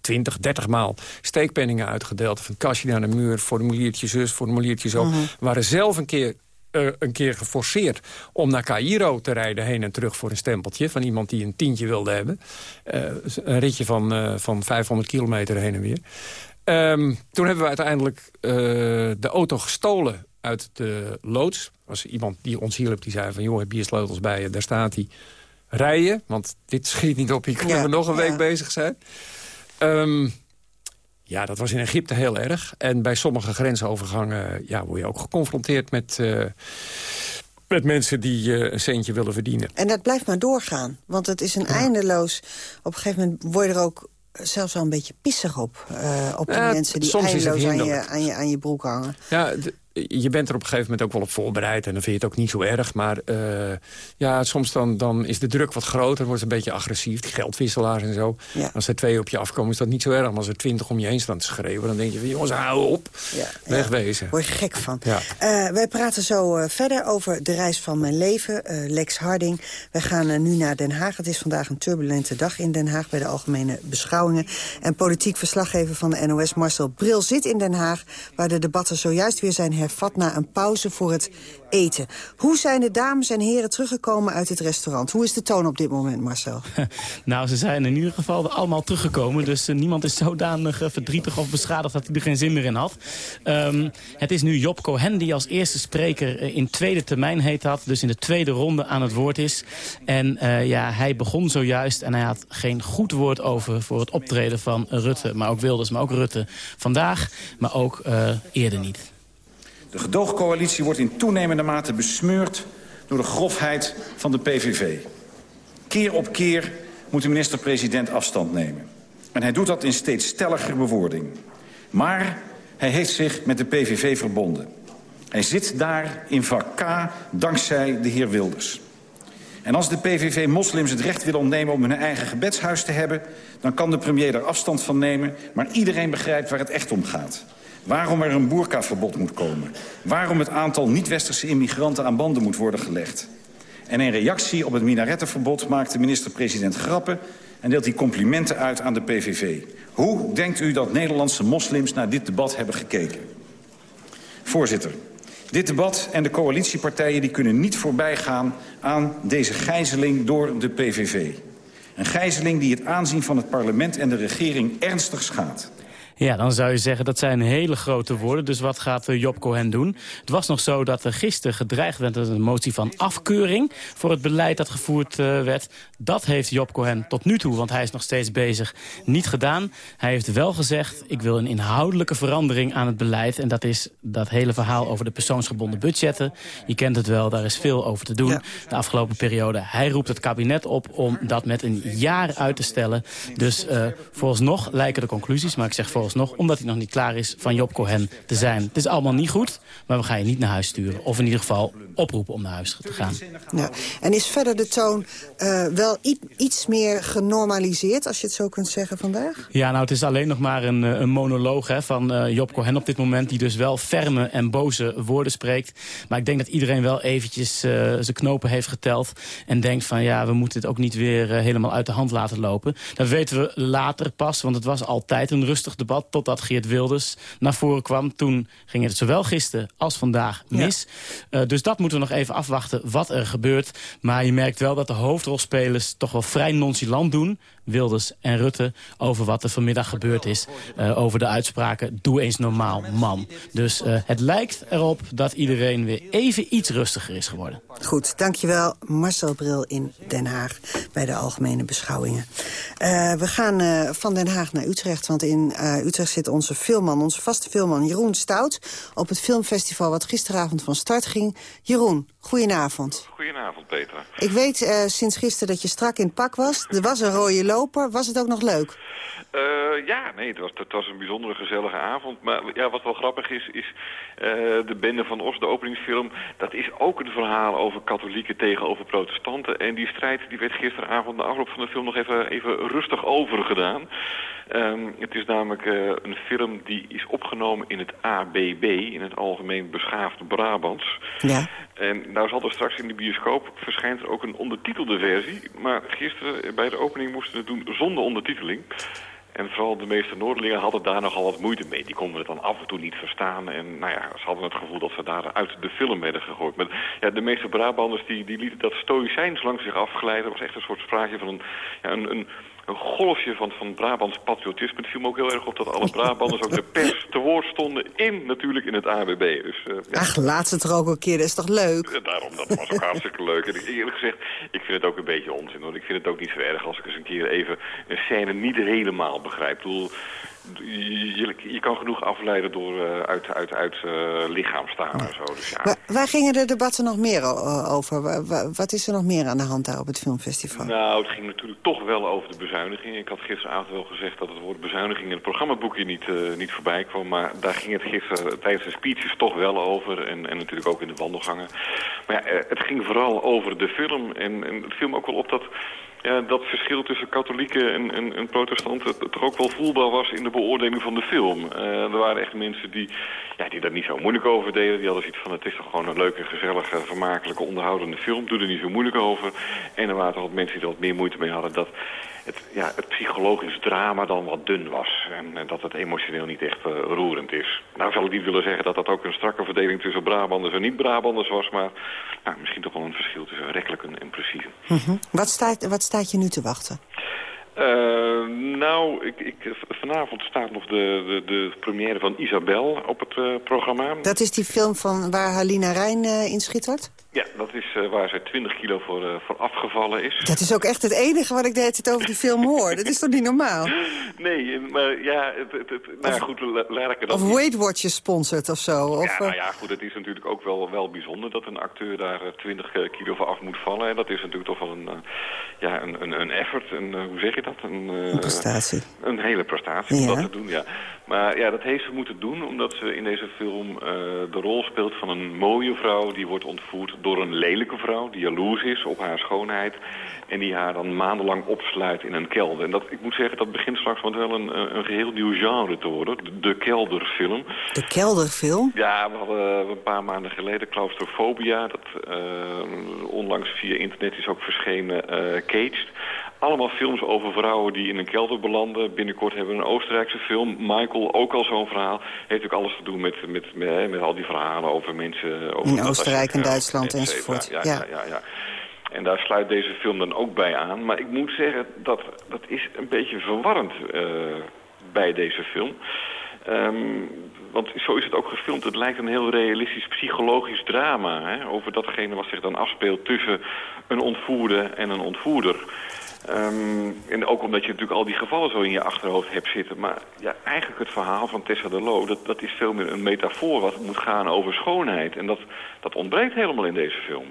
20, 30 maal steekpenningen uitgedeeld. Van kastje naar de muur, formuliertje zus, formuliertje zo. Mhm. We waren zelf een keer uh, een keer geforceerd om naar Cairo te rijden... heen en terug voor een stempeltje van iemand die een tientje wilde hebben. Uh, een ritje van, van 500 kilometer heen en weer. Um, toen hebben we uiteindelijk de auto gestolen uit de loods. Er was iemand die ons hielp, die zei van... joh, heb je je sleutels bij je, daar staat hij. Rijden, want dit schiet niet op, hier kunnen ja, we nog een ja. week bezig zijn. Um, ja, dat was in Egypte heel erg. En bij sommige grensovergangen ja, word je ook geconfronteerd met, uh, met mensen die uh, een centje willen verdienen. En dat blijft maar doorgaan. Want het is een ja. eindeloos... Op een gegeven moment word je er ook zelfs wel een beetje pissig op. Uh, op die ja, mensen die eindeloos aan je, aan, je, aan je broek hangen. Ja, je bent er op een gegeven moment ook wel op voorbereid... en dan vind je het ook niet zo erg. Maar uh, ja, soms dan, dan is de druk wat groter, wordt het een beetje agressief. Die geldwisselaars en zo. Ja. Als er twee op je afkomen, is dat niet zo erg. Maar als er twintig om je heen staan te schreeuwen... dan denk je van, jongens, hou op. Ja, Wegwezen. Ja, word je gek van. Uh, wij praten zo uh, verder over de reis van mijn leven. Lex Harding. Wij gaan nu naar Den Haag. Het is vandaag een turbulente dag in Den Haag... bij de Algemene Beschouwingen. En politiek verslaggever van de NOS, Marcel Bril, zit in Den Haag... waar de debatten zojuist weer zijn hervat na een pauze voor het eten. Hoe zijn de dames en heren teruggekomen uit het restaurant? Hoe is de toon op dit moment, Marcel? *laughs* nou, ze zijn in ieder geval allemaal teruggekomen. Dus uh, niemand is zodanig uh, verdrietig of beschadigd dat hij er geen zin meer in had. Um, het is nu Job Cohen die als eerste spreker uh, in tweede termijn heet had. Dus in de tweede ronde aan het woord is. En ja, hij begon zojuist en hij had geen goed woord over voor het optreden van Rutte. Maar ook Wilders, maar ook Rutte vandaag. Maar ook eerder niet. De gedoogcoalitie wordt in toenemende mate besmeurd door de grofheid van de PVV. Keer op keer moet de minister-president afstand nemen. En hij doet dat in steeds stelliger bewoording. Maar hij heeft zich met de PVV verbonden. Hij zit daar in vak K dankzij de heer Wilders. En als de PVV moslims het recht willen ontnemen om hun eigen gebedshuis te hebben... dan kan de premier daar afstand van nemen, maar iedereen begrijpt waar het echt om gaat. Waarom er een boerkaverbod moet komen. Waarom het aantal niet-westerse immigranten aan banden moet worden gelegd. En in reactie op het minarettenverbod maakt de minister-president grappen... en deelt hij complimenten uit aan de PVV. Hoe denkt u dat Nederlandse moslims naar dit debat hebben gekeken? Voorzitter, dit debat en de coalitiepartijen die kunnen niet voorbij gaan aan deze gijzeling door de PVV. Een gijzeling die het aanzien van het parlement en de regering ernstig schaadt. Ja, dan zou je zeggen dat zijn hele grote woorden. Dus wat gaat Job Cohen doen? Het was nog zo dat er gisteren gedreigd werd met een motie van afkeuring... voor het beleid dat gevoerd uh, werd. Dat heeft Job Cohen tot nu toe, want hij is nog steeds bezig, niet gedaan. Hij heeft wel gezegd, ik wil een inhoudelijke verandering aan het beleid. En dat is dat hele verhaal over de persoonsgebonden budgetten. Je kent het wel, daar is veel over te doen ja. de afgelopen periode. Hij roept het kabinet op om dat met een jaar uit te stellen. Dus uh, vooralsnog lijken de conclusies, maar ik zeg vooralsnog, omdat hij nog niet klaar is van Job Cohen te zijn. Het is allemaal niet goed, maar we gaan je niet naar huis sturen. Of in ieder geval oproepen om naar huis te gaan. Ja. En is verder de toon uh, wel iets meer genormaliseerd, als je het zo kunt zeggen vandaag? Ja, nou het is alleen nog maar een, een monoloog hè, van uh, Job Cohen op dit moment... die dus wel ferme en boze woorden spreekt. Maar ik denk dat iedereen wel eventjes uh, zijn knopen heeft geteld... en denkt van ja, we moeten het ook niet weer helemaal uit de hand laten lopen. Dat weten we later pas, want het was altijd een rustig debat... totdat Geert Wilders naar voren kwam. Toen ging het zowel gisteren als vandaag mis. Ja. dus dat moeten we nog even afwachten wat er gebeurt. Maar je merkt wel dat de hoofdrolspelers toch wel vrij nonchalant doen... Wilders en Rutte over wat er vanmiddag gebeurd is. Uh, over de uitspraken, doe eens normaal, man. Dus uh, het lijkt erop dat iedereen weer even iets rustiger is geworden. Goed, dankjewel Marcel Bril in Den Haag bij de Algemene Beschouwingen. Uh, we gaan van Den Haag naar Utrecht, want in Utrecht zit onze filmman, onze vaste filmman Jeroen Stout... op het filmfestival wat gisteravond van start ging. Jeroen, goedenavond. Goedenavond, Petra. Ik weet sinds gisteren dat je strak in het pak was. Er was een rode loper. Was het ook nog leuk? Uh, ja, nee, het was, het was een bijzondere gezellige avond. Maar ja, wat wel grappig is, is uh, de Bende van Os, de openingsfilm... dat is ook een verhaal over katholieken tegenover protestanten. En die strijd die werd gisteravond de afloop van de film nog even, even rustig overgedaan. Um, het is namelijk uh, een film die is opgenomen in het ABB, in het Algemeen Beschaafd Brabants. Ja. En nou zal er straks in de bioscoop verschijnt er ook een ondertitelde versie. Maar gisteren bij de opening moesten we het doen zonder ondertiteling. En vooral de meeste Noorderlingen hadden daar nogal wat moeite mee. Die konden het dan af en toe niet verstaan. En nou ja, ze hadden het gevoel dat ze daar uit de film werden gegooid. Maar ja, de meeste Brabanders die, die lieten dat stoïcijns langs zich afglijden. Dat was echt een soort spraakje van een, ja, een, een een golfje van, van Brabants patriotisme. Het viel me ook heel erg op dat alle Brabanders, ook de pers, te woord stonden in natuurlijk in het ABB. Dus, uh, ja. Ach, laat ze toch ook een keer, dat is toch leuk? Ja, daarom, dat was ook *laughs* hartstikke leuk. En eerlijk gezegd, ik vind het ook een beetje onzin. Want ik vind het ook niet zo erg als ik eens een keer even een scène niet helemaal begrijp. Ik bedoel, je, je, kan genoeg afleiden door uh, uit, uit, uit lichaam staan en zo. Dus ja. waar, waar, gingen de debatten nog meer over? wat is er nog meer aan de hand daar op het filmfestival? Nou, het ging natuurlijk toch wel over de bezuiniging. Ik had gisteravond wel gezegd dat het woord bezuiniging in het programmaboekje niet, uh, niet voorbij kwam. Maar daar ging het gisteren tijdens de speeches toch wel over. En, en natuurlijk ook in de wandelgangen. Maar ja, het ging vooral over de film. En, en het viel me ook wel op dat ja, dat verschil tussen katholieken en, en, en protestanten toch ook wel voelbaar was in de beoordeling van de film. Uh, er waren echt mensen die, ja, die daar niet zo moeilijk over deden. Die hadden zoiets van, het is toch gewoon een leuke, gezellige, vermakelijke, onderhoudende film. Doe er niet zo moeilijk over. En er waren toch wat mensen die er wat meer moeite mee hadden dat het, ja, het psychologisch drama dan wat dun was. En, en dat het emotioneel niet echt uh, roerend is. Nou zal ik niet willen zeggen dat dat ook een strakke verdeling tussen Brabanders en niet-Brabanders was. Maar nou, misschien toch wel een verschil tussen rekkelijk en, en precieze. Mm -hmm. wat, staat, wat staat je nu te wachten? Uh, nou, ik, ik, vanavond staat nog de, de, de première van Isabel op het uh, programma. Dat is die film van waar Halina Rijn uh, in schittert? Ja, dat is uh, waar zij 20 kilo voor, voor afgevallen is. Dat is ook echt het enige wat ik de hele tijd over die film hoor. dat is toch niet normaal? *laughs* Nee, maar ja, het, het, het, nou goed, laat ik dat Of Weight Watchers sponsort of zo. Of, ja, nou ja, goed, het is natuurlijk ook wel, wel bijzonder dat een acteur daar 20 kilo voor af moet vallen. En dat is natuurlijk toch wel een, ja, een, een, een effort, een, hoe zeg je dat? Een, een prestatie. Een hele prestatie om ja. dat te doen, ja. Maar ja, dat heeft ze moeten doen omdat ze in deze film uh, de rol speelt van een mooie vrouw die wordt ontvoerd door een lelijke vrouw die jaloers is op haar schoonheid en die haar dan maandenlang opsluit in een kelder. En dat, ik moet zeggen, dat begint straks wel een, een geheel nieuw genre te worden. De, de kelderfilm. De kelderfilm? Ja, we hadden een paar maanden geleden claustrofobia. Dat uh, onlangs via internet is ook verschenen uh, Caged. Allemaal films over vrouwen die in een kelder belanden. Binnenkort hebben we een Oostenrijkse film. Michael, ook al zo'n verhaal. Heeft ook alles te doen met, met, met, met al die verhalen over mensen... Over in Oostenrijk en Duitsland enzovoort. Ja, ja, ja. ja, En daar sluit deze film dan ook bij aan. Maar ik moet zeggen, dat, dat is een beetje verwarrend uh, bij deze film. Um, want zo is het ook gefilmd. Het lijkt een heel realistisch psychologisch drama... Hè, over datgene wat zich dan afspeelt tussen een ontvoerde en een ontvoerder... Um, en ook omdat je natuurlijk al die gevallen zo in je achterhoofd hebt zitten. Maar ja, eigenlijk het verhaal van Tessa de Lo, dat, dat is veel meer een metafoor wat moet gaan over schoonheid. En dat, dat ontbreekt helemaal in deze film.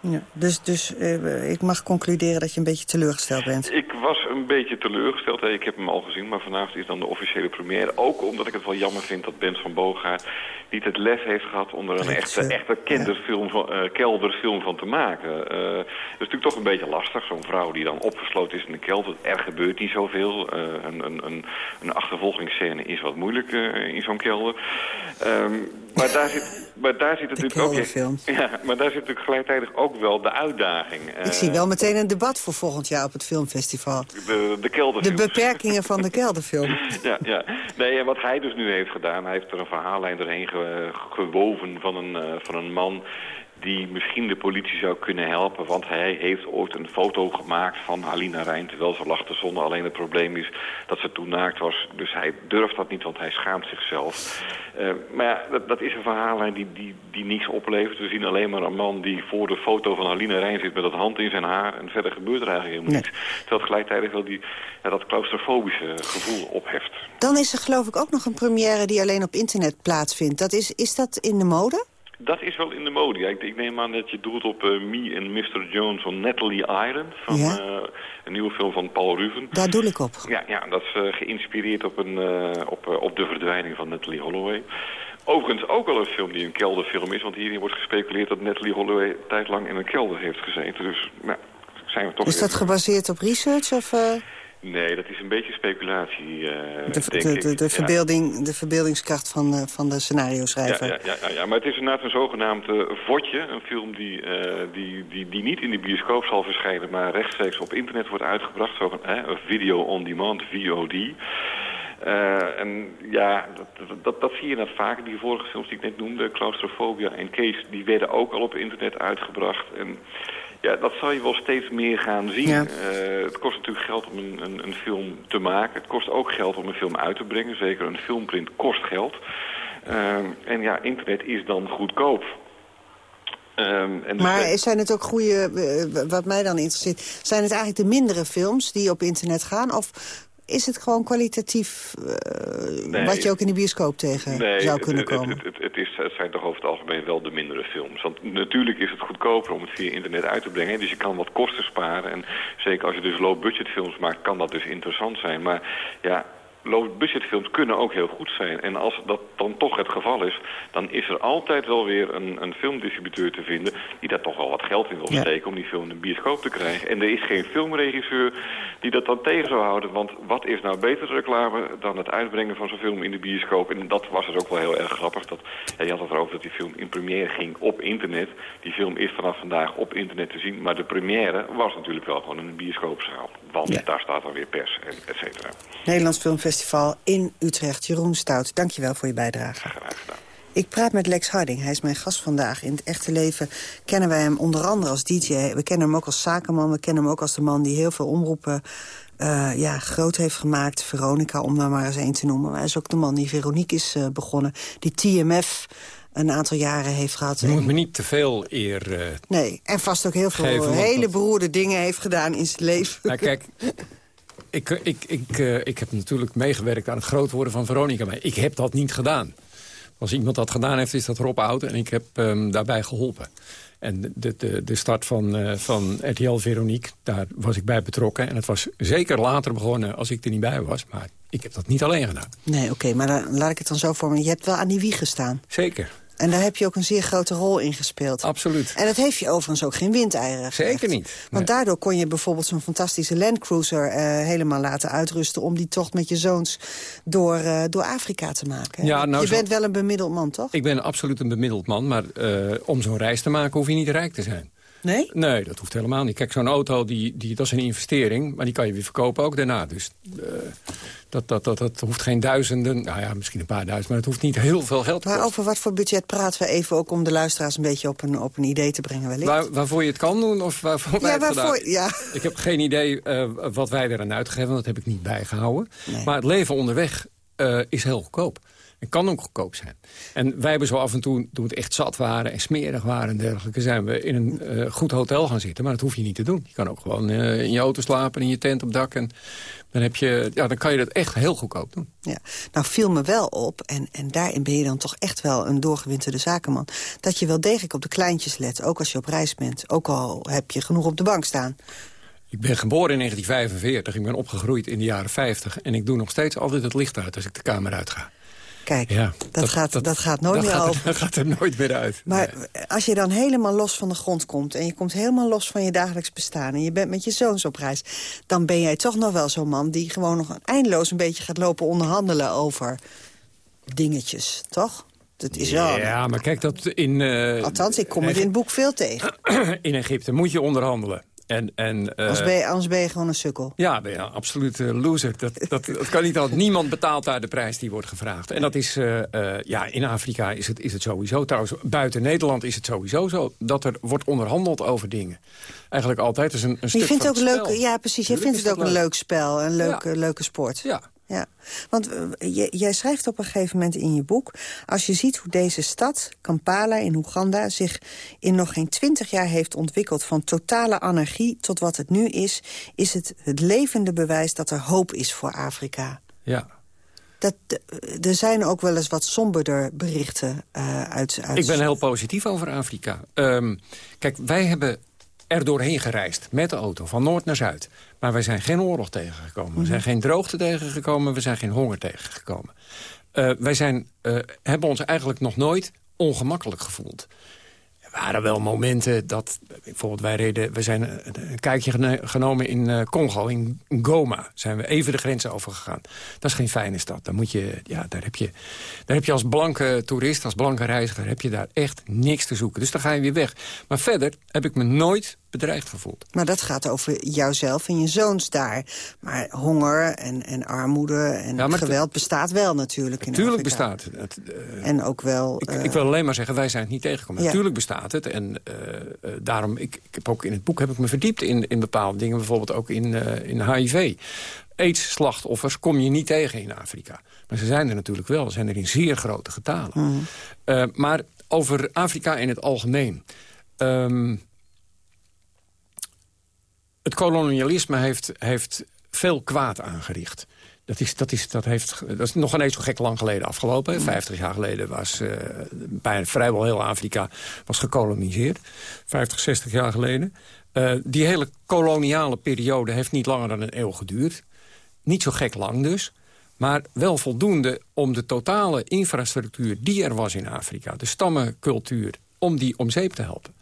Ja, dus dus eh, ik mag concluderen dat je een beetje teleurgesteld bent. Ik was een beetje teleurgesteld. Ik heb hem al gezien, maar vanavond is dan de officiële première. Ook omdat ik het wel jammer vind dat Ben van Boogaard niet het lef heeft gehad... om er een echte, echte kinderfilm van, eh, kelderfilm van te maken. Eh, dat is natuurlijk toch een beetje lastig. Zo'n vrouw die dan opgesloten is in de kelder. Er gebeurt niet zoveel. Uh, een, een, een, een achtervolgingsscène is wat moeilijk in zo'n kelder. Ehm, maar daar zit, maar daar zit *laughs* natuurlijk ook... Ja, maar daar zit natuurlijk gelijktijdig ook wel de uitdaging. Ik zie wel meteen een debat voor volgend jaar op het filmfestival. De, de kelderfilm. De beperkingen van de kelderfilm. *laughs* ja, ja. Nee, en wat hij dus nu heeft gedaan, hij heeft er een verhaallijn doorheen gewoven van een, uh, van een man die misschien de politie zou kunnen helpen. Want hij heeft ooit een foto gemaakt van Halina Rijn... terwijl ze lag te zonne. Alleen het probleem is dat ze toen naakt was. Dus hij durft dat niet, want hij schaamt zichzelf. Uh, maar ja, dat, dat, is een verhaallijn die, die, die niets oplevert. We zien alleen maar een man die voor de foto van Halina Rijn zit... met dat hand in zijn haar en verder gebeurt er eigenlijk helemaal niets. Terwijl het gelijktijdig wel die, ja, dat claustrofobische gevoel opheft. Dan is er geloof ik ook nog een première die alleen op internet plaatsvindt. Dat is, is dat in de mode? Dat is wel in de mode. Ja, ik, ik, neem aan dat je doelt op uh, Me en Mr. Jones van Natalie Iron. Van ja. uh, een nieuwe film van Paul Ruven. Daar doe ik op. Ja, ja dat is uh, geïnspireerd op, een, op, op de verdwijning van Natalie Holloway. Overigens ook wel een film die een kelderfilm is. Want hierin wordt gespeculeerd dat Natalie Holloway tijdlang in een kelder heeft gezeten. Dus nou, zijn we toch... Is dat gebaseerd op research of... Nee, dat is een beetje speculatie, uh, de, denk de, ik. De, de, verbeelding, de verbeeldingskracht van, uh, van de scenario-schrijver. Ja, ja, ja, ja, maar het is inderdaad een zogenaamd uh, vodje. Een film die, die, die, die niet in de bioscoop zal verschijnen... maar rechtstreeks op internet wordt uitgebracht. Video on demand, VOD. en ja, dat, dat, dat zie je net vaker. Die vorige films die ik net noemde, Claustrofobia en Case... die werden ook al op internet uitgebracht. En ja, dat zal je wel steeds meer gaan zien. Ja. Uh, het kost natuurlijk geld om een, een, een, film te maken. Het kost ook geld om een film uit te brengen. Zeker een filmprint kost geld. Uh, en ja, internet is dan goedkoop. Um, en dus maar zijn het ook goede, uh, wat mij dan interesseert... zijn het eigenlijk de mindere films die op internet gaan? Of is het gewoon kwalitatief uh, nee, wat je ook in de bioscoop tegen nee, zou kunnen het, komen? Het, het, het, is, het zijn toch over het algemeen wel de mindere films. Want natuurlijk is het goedkoper om het via internet uit te brengen. Dus je kan wat kosten sparen. En zeker als je dus low-budget films maakt, kan dat dus interessant zijn. Maar ja, low-budgetfilms kunnen ook heel goed zijn. En als dat dan toch het geval is, dan is er altijd wel weer een, een filmdistributeur te vinden... die daar toch wel wat geld in wil steken ja. om die film in de bioscoop te krijgen. En er is geen filmregisseur die dat dan tegen zou houden. Want wat is nou beter reclame dan het uitbrengen van zo'n film in de bioscoop? En dat was dus ook wel heel erg grappig. Dat, ja, je had het erover dat die film in première ging op internet. Die film is vanaf vandaag op internet te zien. Maar de première was natuurlijk wel gewoon in een bioscoopzaal. Want ja. daar staat dan weer pers en et cetera. Nederlands Filmfestival in Utrecht. Jeroen Stout, dankjewel voor je bijdrage. Graag gedaan. Ik praat met Lex Harding, hij is mijn gast vandaag. In het echte leven kennen wij hem onder andere als DJ. We kennen hem ook als zakenman, we kennen hem ook als de man... die heel veel omroepen uh, ja, groot heeft gemaakt. Veronica, om daar maar eens een te noemen. Maar hij is ook de man die Veronique is uh, begonnen. Die TMF een aantal jaren heeft gehad. Je moet me niet te veel eer uh, Nee, en vast ook heel veel hele beroerde dingen heeft gedaan in zijn leven. Nou, kijk, *laughs* ik, ik, ik, uh, ik heb natuurlijk meegewerkt aan het groot worden van Veronica. Maar ik heb dat niet gedaan. Als iemand dat gedaan heeft, is dat Rob Oud. En ik heb um, daarbij geholpen. En de, de, de start van, uh, van RTL Veronique, daar was ik bij betrokken. En het was zeker later begonnen als ik er niet bij was. Maar ik heb dat niet alleen gedaan. Nee, oké, okay, maar dan, laat ik het dan zo vormen. Je hebt wel aan die wieg gestaan. Zeker. En daar heb je ook een zeer grote rol in gespeeld. Absoluut. En dat heeft je overigens ook geen windeieren Zeker niet. Nee. Want daardoor kon je bijvoorbeeld zo'n fantastische Landcruiser uh, helemaal laten uitrusten... om die tocht met je zoons door, uh, door Afrika te maken. Ja, nou je bent wel een bemiddeld man, toch? Ik ben absoluut een bemiddeld man, maar uh, om zo'n reis te maken hoef je niet rijk te zijn. Nee? Nee, dat hoeft helemaal niet. Kijk, zo'n auto, die, die, dat is een investering, maar die kan je weer verkopen ook daarna. Dus dat, dat, dat, dat hoeft geen duizenden, nou ja, misschien een paar duizend... maar het hoeft niet heel veel geld te Maar over wat voor budget praten we even ook... om de luisteraars een beetje op een, op een idee te brengen wellicht? Waar, waarvoor je het kan doen of waarvoor wij ja, waarvoor, ja. Ik heb geen idee uh, wat wij eraan uitgegeven, want dat heb ik niet bijgehouden. Nee. Maar het leven onderweg uh, is heel goedkoop. En kan ook goedkoop zijn. En wij hebben zo af en toe, toen we het echt zat waren en smerig waren en dergelijke... zijn we in een uh, goed hotel gaan zitten. Maar dat hoef je niet te doen. Je kan ook gewoon uh, in je auto slapen, in je tent op dak. En dan, heb je, ja, dan kan je dat echt heel goedkoop doen. Ja. Nou viel me wel op, en, en daarin ben je dan toch echt wel een doorgewinterde zakenman... dat je wel degelijk op de kleintjes let, ook als je op reis bent. Ook al heb je genoeg op de bank staan. Ik ben geboren in 1945, ik ben opgegroeid in de jaren 50... en ik doe nog steeds altijd het licht uit als ik de kamer uitga. Kijk, ja, dat, gaat, dat, gaat nooit meer gaat, over. *laughs* Dat gaat er nooit meer uit. Maar als je dan helemaal los van de grond komt... en je komt helemaal los van je dagelijks bestaan... en je bent met je zoons op reis... dan ben jij toch nog wel zo'n man die gewoon nog eindeloos een beetje gaat lopen onderhandelen over dingetjes, toch? Dat is wel... Ja, maar kijk, dat in... Uh, Althans, ik kom het in het boek veel tegen. *clears throat* in Egypte moet je onderhandelen. En, en, uh, anders, ben je, anders ben je gewoon een sukkel. Ja, ben je absoluut uh, loser. Dat, dat, *laughs* dat kan niet altijd. Niemand betaalt daar de prijs die wordt gevraagd. En dat is, uh, ja, in Afrika is het, is het sowieso. Trouwens, buiten Nederland is het sowieso zo dat er wordt onderhandeld over dingen. Eigenlijk altijd. is een, een stuk je vindt het ook leuk, Ja, precies. Je vindt het ook een leuk spel, een leuke, ja. leuke sport. Ja, ja, want jij schrijft op een gegeven moment in je boek... als je ziet hoe deze stad, Kampala in Oeganda... zich in nog geen twintig jaar heeft ontwikkeld... van totale anarchie tot wat het nu is... is het het levende bewijs dat er hoop is voor Afrika. Ja. Dat, er zijn ook wel eens wat somberder berichten uh, uit, uit... Ik ben heel positief over Afrika. Um, kijk, wij hebben er doorheen gereisd met de auto, van noord naar zuid. Maar wij zijn geen oorlog tegengekomen. We zijn geen droogte tegengekomen. We zijn geen honger tegengekomen. Uh, wij zijn, uh, hebben ons eigenlijk nog nooit ongemakkelijk gevoeld. Er waren wel momenten dat... Bijvoorbeeld wij reden... We zijn een kijkje genomen in uh, Congo, in Goma. Zijn we even de grens overgegaan. Dat is geen fijne stad. Dan moet je, ja, daar, heb je, daar heb je als blanke toerist, als blanke reiziger... heb je daar echt niks te zoeken. Dus dan ga je weer weg. Maar verder heb ik me nooit bedreigd gevoeld. Maar dat gaat over jouzelf en je zoons daar. Maar honger en, en armoede en ja, geweld bestaat wel natuurlijk in Natuurlijk Afrika. bestaat het. Uh, en ook wel... Ik, uh, ik, wil alleen maar zeggen, wij zijn het niet tegengekomen. Ja. Natuurlijk bestaat het. En uh, daarom, ik, ik heb ook in het boek heb ik me verdiept in, in bepaalde dingen. Bijvoorbeeld ook in, in HIV. AIDS-slachtoffers kom je niet tegen in Afrika. Maar ze zijn er natuurlijk wel. Ze zijn er in zeer grote getalen. Mm. maar over Afrika in het algemeen... Um, het kolonialisme heeft, heeft veel kwaad aangericht. Dat is, dat, is, dat, heeft, dat is nog ineens zo gek lang geleden afgelopen. 50 jaar geleden was uh, bijna vrijwel heel Afrika was gekoloniseerd. 50, 60 jaar geleden. Uh, die hele koloniale periode heeft niet langer dan een eeuw geduurd. Niet zo gek lang dus. Maar wel voldoende om de totale infrastructuur die er was in Afrika... de stammencultuur, om die om zeep te helpen.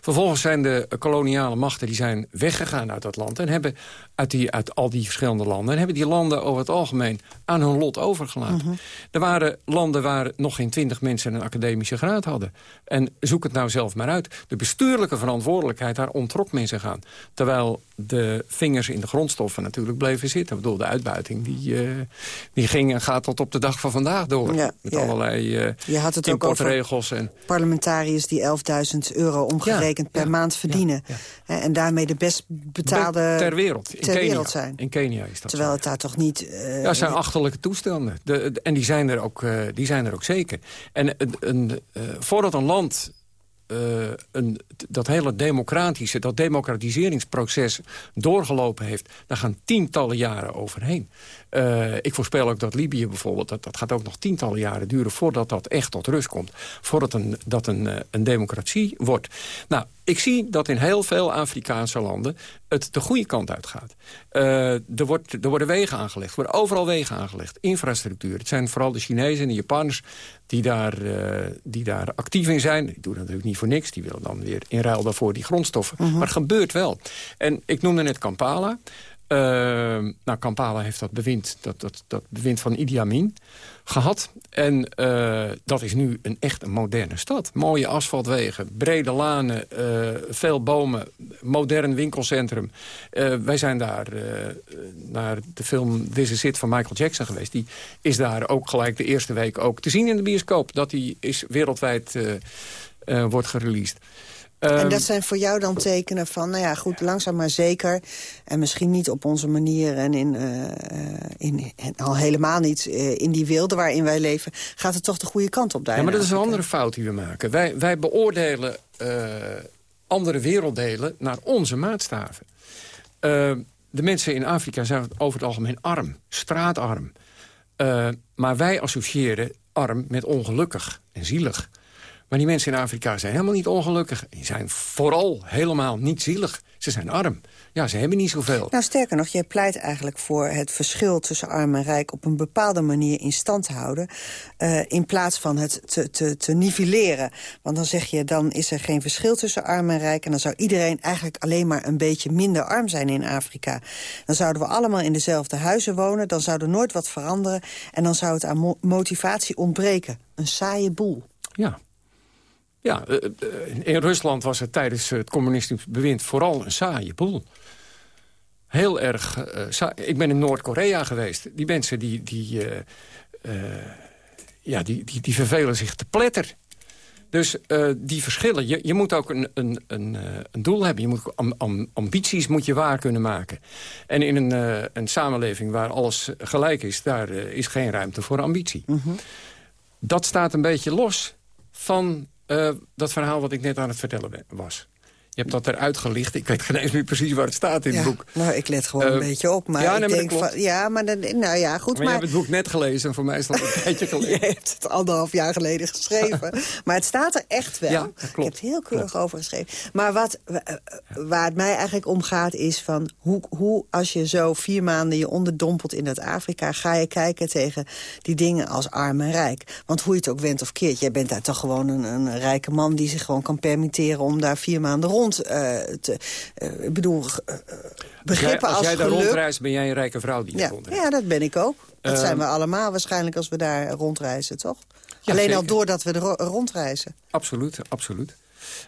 Vervolgens zijn de koloniale machten die zijn weggegaan uit dat land... en hebben uit, die, uit al die verschillende landen... en hebben die landen over het algemeen aan hun lot overgelaten. Mhm. Er waren landen waar nog geen twintig mensen een academische graad hadden. En zoek het nou zelf maar uit. De bestuurlijke verantwoordelijkheid, daar ontrok men zich aan. Terwijl de vingers in de grondstoffen natuurlijk bleven zitten. Ik bedoel, de uitbuiting die, uh, die ging en gaat tot op de dag van vandaag door. Ja, met ja. allerlei uh, Je had het ook over en... parlementariërs die 11.000 euro omgerekend per maand verdienen. En daarmee de best betaalde ter wereld. In Kenia. wereld zijn. In Kenia is dat Terwijl zo. het daar toch niet... Uh, ja, zijn achterlijke toestanden. De, de, en die zijn, er ook, uh, die zijn er ook zeker. En een, uh, voordat een land een, dat hele democratische, dat democratiseringsproces doorgelopen heeft... daar gaan tientallen jaren overheen. Uh, ik voorspel ook dat Libië bijvoorbeeld, dat, dat gaat ook nog tientallen jaren duren... voordat dat echt tot rust komt. Voordat een, dat een, een democratie wordt. Nou, ik zie dat in heel veel Afrikaanse landen het de goede kant uitgaat. Uh, er, wordt, er worden wegen aangelegd, er worden overal wegen aangelegd. Infrastructuur. Het zijn vooral de Chinezen en de Japanners die daar, uh, die daar actief in zijn. Die doen dat natuurlijk niet voor niks. Die willen dan weer in ruil daarvoor die grondstoffen. Mhm. Maar het gebeurt wel. En ik noemde net Kampala. Uh, nou, Kampala heeft dat bewind, dat, dat, dat bewind van Idi Amin gehad. En uh, dat is nu een echt een moderne stad. Mooie asfaltwegen, brede lanen, uh, veel bomen, modern winkelcentrum. Uh, wij zijn daar naar de film This Is It van Michael Jackson geweest. Die is daar ook gelijk de eerste week ook te zien in de bioscoop. Dat die is wereldwijd wordt gereleased. En Ehm, dat zijn voor jou dan tekenen van, nou ja, goed, langzaam maar zeker. En misschien niet op onze manier en in, eh, in, en al helemaal niet eh, in die wilde waarin wij leven. Gaat het toch de goede kant op daar? Ja, maar dat is een andere fout die we maken. Wij, wij beoordelen eh, andere werelddelen naar onze maatstaven. De mensen in Afrika zijn over het algemeen arm, straatarm. Maar wij associëren arm met ongelukkig en zielig. Maar die mensen in Afrika zijn helemaal niet ongelukkig. Die zijn vooral helemaal niet zielig. Ze zijn arm. Ja, ze hebben niet zoveel. Nou, sterker nog, jij pleit eigenlijk voor het verschil tussen arm en rijk... op een bepaalde manier in stand houden... eh, in plaats van het te, te, te nivelleren. Want dan zeg je, dan is er geen verschil tussen arm en rijk... en dan zou iedereen eigenlijk alleen maar een beetje minder arm zijn in Afrika. Dan zouden we allemaal in dezelfde huizen wonen... dan zou er nooit wat veranderen... en dan zou het aan mo- motivatie ontbreken. Een saaie boel. Ja. Ja, eh, eh, in Rusland was het tijdens het communistisch bewind vooral een saaie boel. Heel erg eh, saai. Ik ben in Noord-Korea geweest. Die mensen die, die, ja, die, die, die vervelen zich te pletter. Dus die verschillen. Je, je moet ook een, een, een, een doel hebben. Je moet am- am- ambities moet je waar kunnen maken. En in een, een samenleving waar alles gelijk is... daar is geen ruimte voor ambitie. Dat staat een beetje los van dat verhaal wat ik net aan het vertellen was. Je hebt dat eruit gelicht. Ik weet geen eens meer precies waar het staat in ja, het boek. Nou, ik let gewoon Eh, een beetje op. Maar ja, ik nee, maar denk klopt. van, ja, maar dan, nou ja, goed. Maar, je hebt het boek net gelezen en voor mij is dat een *laughs* tijdje geleden. Je hebt het anderhalf jaar geleden geschreven. *laughs* maar het staat er echt wel. Ja, dat Ik heb klopt. het heel keurig over geschreven. Maar wat, eh, eh, waar het mij eigenlijk om gaat is van... Hoe, hoe als je zo vier maanden je onderdompelt in dat Afrika... ga je kijken tegen die dingen als arm en rijk. Want hoe je het ook went of keert... jij bent daar toch gewoon een, een rijke man... die zich gewoon kan permitteren om daar vier maanden rond eh, te... eh, ik bedoel, eh, begrippen als jij, als als jij daar rondreist, ben jij een rijke vrouw die Ja, rondreist. ja, dat ben ik ook. Dat zijn we allemaal waarschijnlijk als we daar rondreizen, toch? Ja, Alleen al doordat we er ro- rondreizen. Absoluut, absoluut.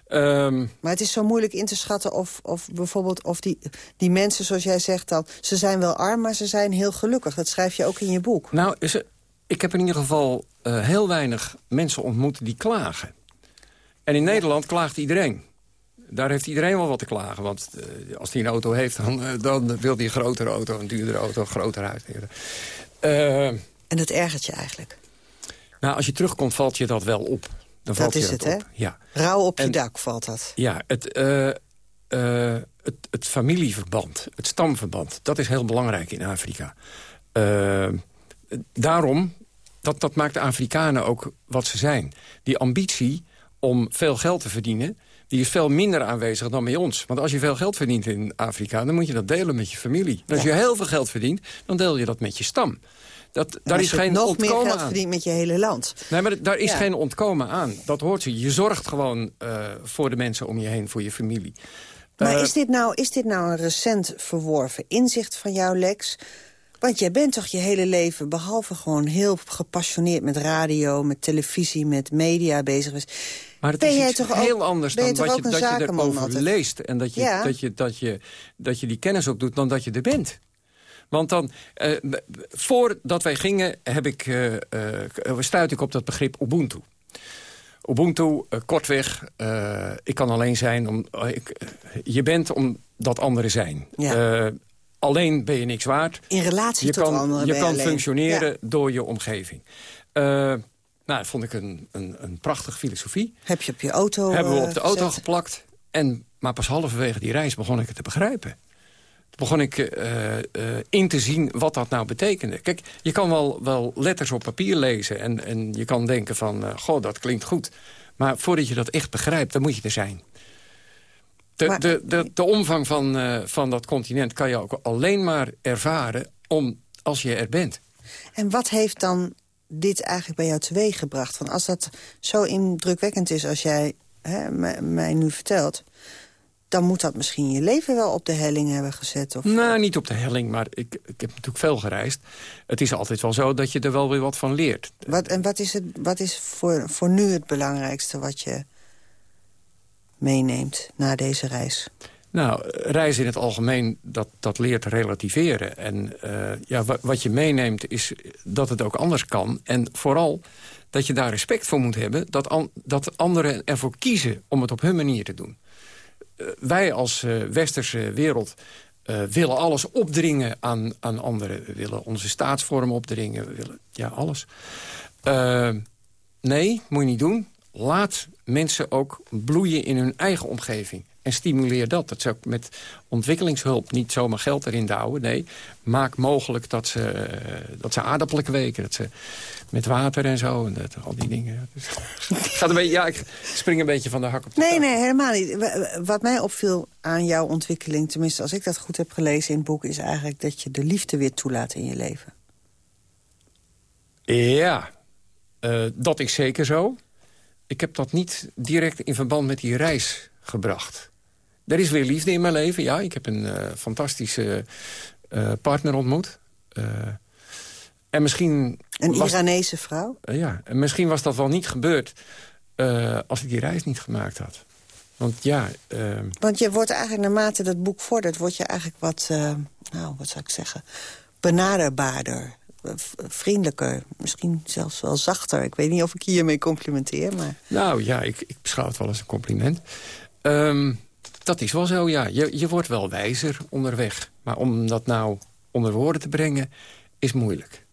Ehm, Maar het is zo moeilijk in te schatten of, of bijvoorbeeld of die, die mensen, zoals jij zegt dan... ze zijn wel arm, maar ze zijn heel gelukkig. Dat schrijf je ook in je boek. nou, is er, ik heb in ieder geval heel weinig mensen ontmoet die klagen. En in Nederland klaagt iedereen. Daar heeft iedereen wel wat te klagen. Want eh, als hij een auto heeft, dan, eh, dan wil hij een grotere auto, een duurdere auto, een groter huis. Eh, En dat ergert je eigenlijk. nou, als je terugkomt, valt je dat wel op. Dan valt dat is je het, dat hè? op. Ja. Rauw op je dak valt dat. Ja, het, het, het familieverband, het stamverband, dat is heel belangrijk in Afrika. Daarom, dat, dat maakt de Afrikanen ook wat ze zijn. Die ambitie om veel geld te verdienen, die is veel minder aanwezig dan bij ons. Want als je veel geld verdient in Afrika, dan moet je dat delen met je familie. En als je heel veel geld verdient, dan deel je dat met je stam. Dat, daar is je geen nog meer ontkomen geld aan. verdient met je hele land. Nee, maar daar is Ja. geen ontkomen aan. Dat hoort je. Je zorgt gewoon eh, voor de mensen om je heen, voor je familie. Maar Eh, is, dit nou, is dit nou een recent verworven inzicht van jou, Lex? Want jij bent toch je hele leven, behalve gewoon heel gepassioneerd met radio, met televisie, met media bezig geweest. Maar het ben is jij toch heel ook, anders dan je wat je, dat je erover altijd? leest. En dat je, Ja. dat, je, dat, je, dat je die kennis ook doet dan dat je er bent. Want dan, eh, voordat wij gingen, heb ik, eh, eh, stuitte ik op dat begrip Ubuntu. Ubuntu, eh, kortweg, eh, ik kan alleen zijn. Om, eh, ik, je bent omdat anderen zijn. Ja. Eh, alleen ben je niks waard. In relatie je tot kan, anderen Je kan alleen. functioneren Ja. door je omgeving. Eh, nou, dat vond ik een, een, een prachtige filosofie. Heb je op je auto Hebben we eh, op de auto gezet? geplakt. En, maar pas halverwege die reis begon ik het te begrijpen. Toen begon ik eh, eh, in te zien wat dat nou betekende. Kijk, je kan wel, wel letters op papier lezen... en, en je kan denken van, eh, goh, dat klinkt goed. Maar voordat je dat echt begrijpt, dan moet je er zijn. De, Maar- de, de, de omvang van, eh, van dat continent kan je ook alleen maar ervaren... Om, als je er bent. En wat heeft dan dit eigenlijk bij jou teweeggebracht? Van als dat zo indrukwekkend is als jij hè, mij, mij nu vertelt... dan moet dat misschien je leven wel op de helling hebben gezet. Of... Nou, niet op de helling, maar ik, ik heb natuurlijk veel gereisd. Het is altijd wel zo dat je er wel weer wat van leert. Wat, en wat is, het, wat is voor, voor nu het belangrijkste wat je meeneemt na deze reis? Nou, reizen in het algemeen, dat, dat leert relativeren. En eh, ja, wa- wat je meeneemt is dat het ook anders kan. En vooral dat je daar respect voor moet hebben... dat, an- dat anderen ervoor kiezen om het op hun manier te doen. eh, wij als uh, westerse wereld willen alles opdringen aan, aan anderen. We willen onze staatsvorm opdringen. We willen, ja, alles. nee, moet je niet doen. Laat mensen ook bloeien in hun eigen omgeving. En stimuleer dat. Dat ook met ontwikkelingshulp niet zomaar geld erin douwen. Nee, maak mogelijk dat ze, dat ze aardappelen kweken. Dat ze met water en zo. En dat, al die dingen. *laughs* Dus, gaat een beetje, ja, ik spring een beetje van de hak op de Nee, nee, helemaal niet. Wat mij opviel aan jouw ontwikkeling... tenminste als ik dat goed heb gelezen in het boek... is eigenlijk dat je de liefde weer toelaat in je leven. Ja, uh, dat is zeker zo. Ik heb dat niet direct in verband met die reis gebracht. Er is weer liefde in mijn leven, ja. Ik heb een uh, fantastische uh, partner ontmoet. En misschien... Een was, Iranese vrouw? Ja, en misschien was dat wel niet gebeurd als ik die reis niet gemaakt had. Want ja... Want je wordt eigenlijk, naarmate dat boek vordert... word je eigenlijk wat, nou, wat zou ik zeggen... benaderbaarder, vriendelijker. Misschien zelfs wel zachter. Ik weet niet of ik hiermee complimenteer, maar... Nou ja, ik, ik beschouw het wel als een compliment. Um, dat is wel zo, ja. Je, je wordt wel wijzer onderweg. Maar om dat nou onder woorden te brengen, is moeilijk.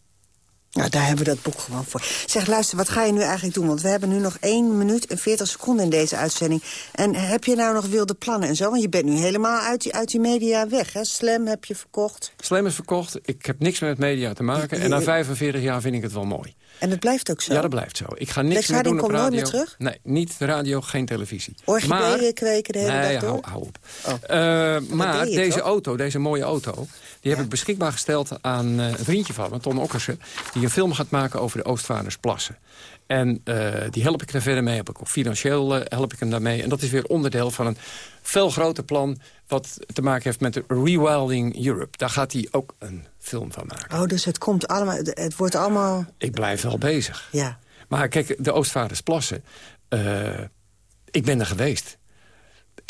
Nou, daar hebben we dat boek gewoon voor. Zeg, luister, wat ga je nu eigenlijk doen? Want we hebben nu nog 1 minuut en 40 seconden in deze uitzending. En heb je nou nog wilde plannen en zo? Want je bent nu helemaal uit die, uit die media weg, hè? Slam heb je verkocht. Slam is verkocht. Ik heb niks met media te maken. En na 45 jaar vind ik het wel mooi. En het blijft ook zo? Ja, dat blijft zo. Ik ga niks meer doen op radio. Meer terug? Nee, niet radio, geen televisie. Orchideeën kweken de hele nee, dag door? Hou, hou op. Oh. Uh, maar deze auto, deze mooie auto... Die heb ik beschikbaar gesteld aan uh, een vriendje van me, Ton Okkersen... die een film gaat maken over de Oostvaardersplassen. En uh, die help ik er verder mee. Heb ik ook financieel uh, help ik hem daarmee. En dat is weer onderdeel van een veel groter plan... wat te maken heeft met Rewilding Europe. Daar gaat hij ook een film van maken. Oh, dus het komt allemaal... Het wordt allemaal... Ik blijf wel bezig. Ja. Maar kijk, de Oostvaardersplassen... Uh, ik ben er geweest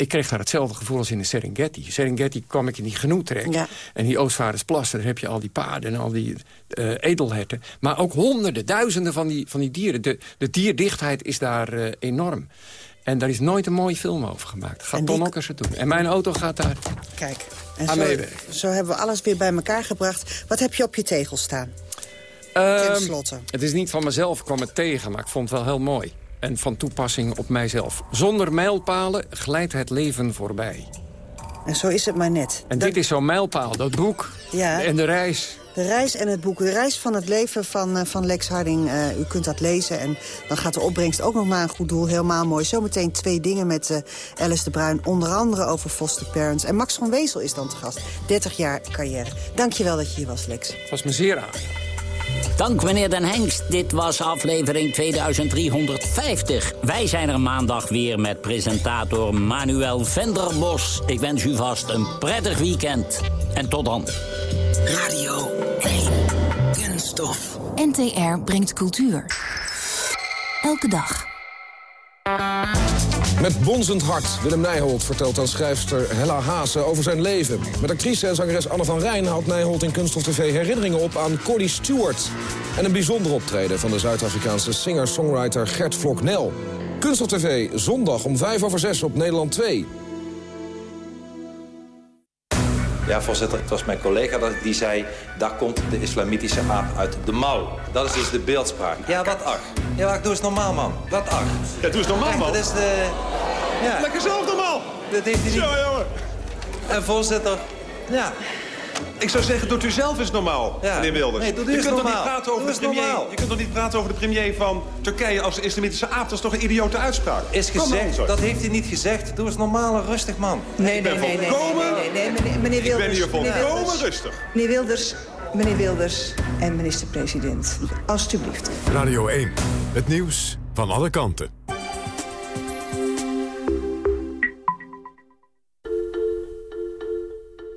ik kreeg daar hetzelfde gevoel als in de Serengeti. Serengeti kwam ik in die genoegtrek. Ja. En die Oostvaardersplassen, daar heb je al die paarden en al die uh, edelherten. Maar ook honderden, duizenden van die, van die dieren. De, de dierdichtheid is daar uh, enorm. En daar is nooit een mooie film over gemaakt. Gaat Ton Okkers het doen. En mijn auto gaat daar Kijk, en aan zo, meewerken. Zo hebben we alles weer bij elkaar gebracht. Wat heb je op je tegel staan? Ten slotte. Het is niet van mezelf, kwam het tegen, maar ik vond het wel heel mooi en van toepassing op mijzelf. Zonder mijlpalen glijdt het leven voorbij. En zo is het maar net. En dit is zo'n mijlpaal, dat boek ja. en de reis. De reis en het boek. De reis van het leven van, uh, van Lex Harding. Uh, u kunt dat lezen en dan gaat de opbrengst ook nog maar een goed doel. Helemaal mooi. Zometeen twee dingen met uh, Alice de Bruin. Onder andere over foster parents. En Max van Wezel is dan te gast. 30 jaar carrière. Dankjewel dat je hier was, Lex. Het was me zeer aan. Dank meneer Den Hengst. Dit was aflevering 2350. Wij zijn er maandag weer met presentator Manuel Venderbos. Ik wens u vast een prettig weekend. En tot dan. Radio 1. Kunststof. NTR brengt cultuur. Elke dag. Met bonzend hart. Willem Nijholt vertelt aan schrijfster Hella Haase over zijn leven. Met actrice en zangeres Anne van Rijn haalt Nijholt in Kunststof TV herinneringen op aan Cody Stewart. En een bijzonder optreden van de Zuid-Afrikaanse singer-songwriter Gert Vloknel. Kunststof TV, zondag om 5 over 6 op Nederland 2. Ja, voorzitter, het was mijn collega die zei... daar komt de islamitische aap uit de mouw. Dat is dus de beeldspraak. Ja, wat ach. Ja, doe eens normaal, man. Wat ach. Ja, doe eens normaal, man. Dat is de... Ja. Lekker zelf normaal. Dat heeft hij niet... Zo, jongen. En voorzitter, ja... Ik zou zeggen, doet u zelf eens normaal, ja. meneer Wilders. Nee, doe je kunt normaal. Toch niet praten over de premier, je kunt toch niet praten over de premier van Turkije als islamitische aap? Dat is toch een idiote uitspraak? Is gezegd, dat heeft hij niet gezegd. Doe eens normaal en rustig, man. Nee, nee, nee, nee, nee, nee, meneer Wilders. Ik ben hier volkomen rustig. Meneer Wilders, meneer Wilders en minister-president. Alsjeblieft. Radio 1, het nieuws van alle kanten.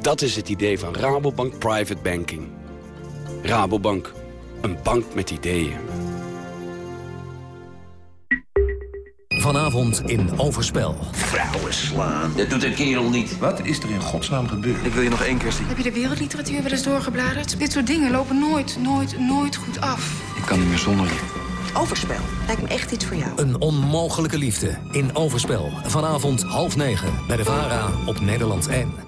Dat is het idee van Rabobank Private Banking. Rabobank, een bank met ideeën. Vanavond in Overspel. Vrouwen slaan. Dat doet een kerel niet. Wat is er in godsnaam gebeurd? Ik wil je nog één keer zien. Heb je de wereldliteratuur wel eens doorgebladerd? Dit soort dingen lopen nooit, nooit, nooit goed af. Ik kan niet meer zonder je. Overspel. Lijkt me echt iets voor jou. Een onmogelijke liefde in Overspel. Vanavond half negen bij de VARA op Nederland 1.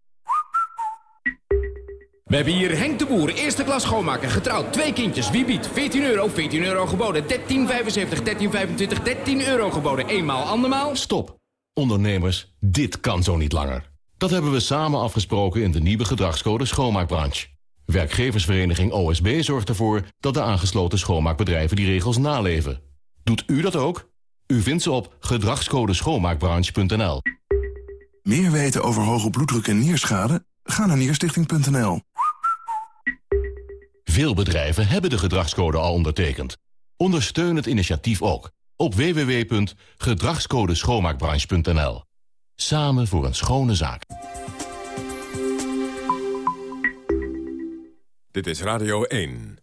We hebben hier Henk de Boer, eerste klas schoonmaker, getrouwd, twee kindjes. Wie biedt? 14 euro, 14 euro geboden, 13,75, 13,25, 13 euro geboden. Eenmaal, andermaal. Stop. Ondernemers, dit kan zo niet langer. Dat hebben we samen afgesproken in de nieuwe gedragscode schoonmaakbranche. Werkgeversvereniging OSB zorgt ervoor dat de aangesloten schoonmaakbedrijven die regels naleven. Doet u dat ook? U vindt ze op gedragscodeschoonmaakbranche.nl. Meer weten over hoge bloeddruk en nierschade? Ga naar nierstichting.nl. Veel bedrijven hebben de gedragscode al ondertekend. Ondersteun het initiatief ook op www.gedragscodeschoonmaakbranche.nl. Samen voor een schone zaak. Dit is Radio 1.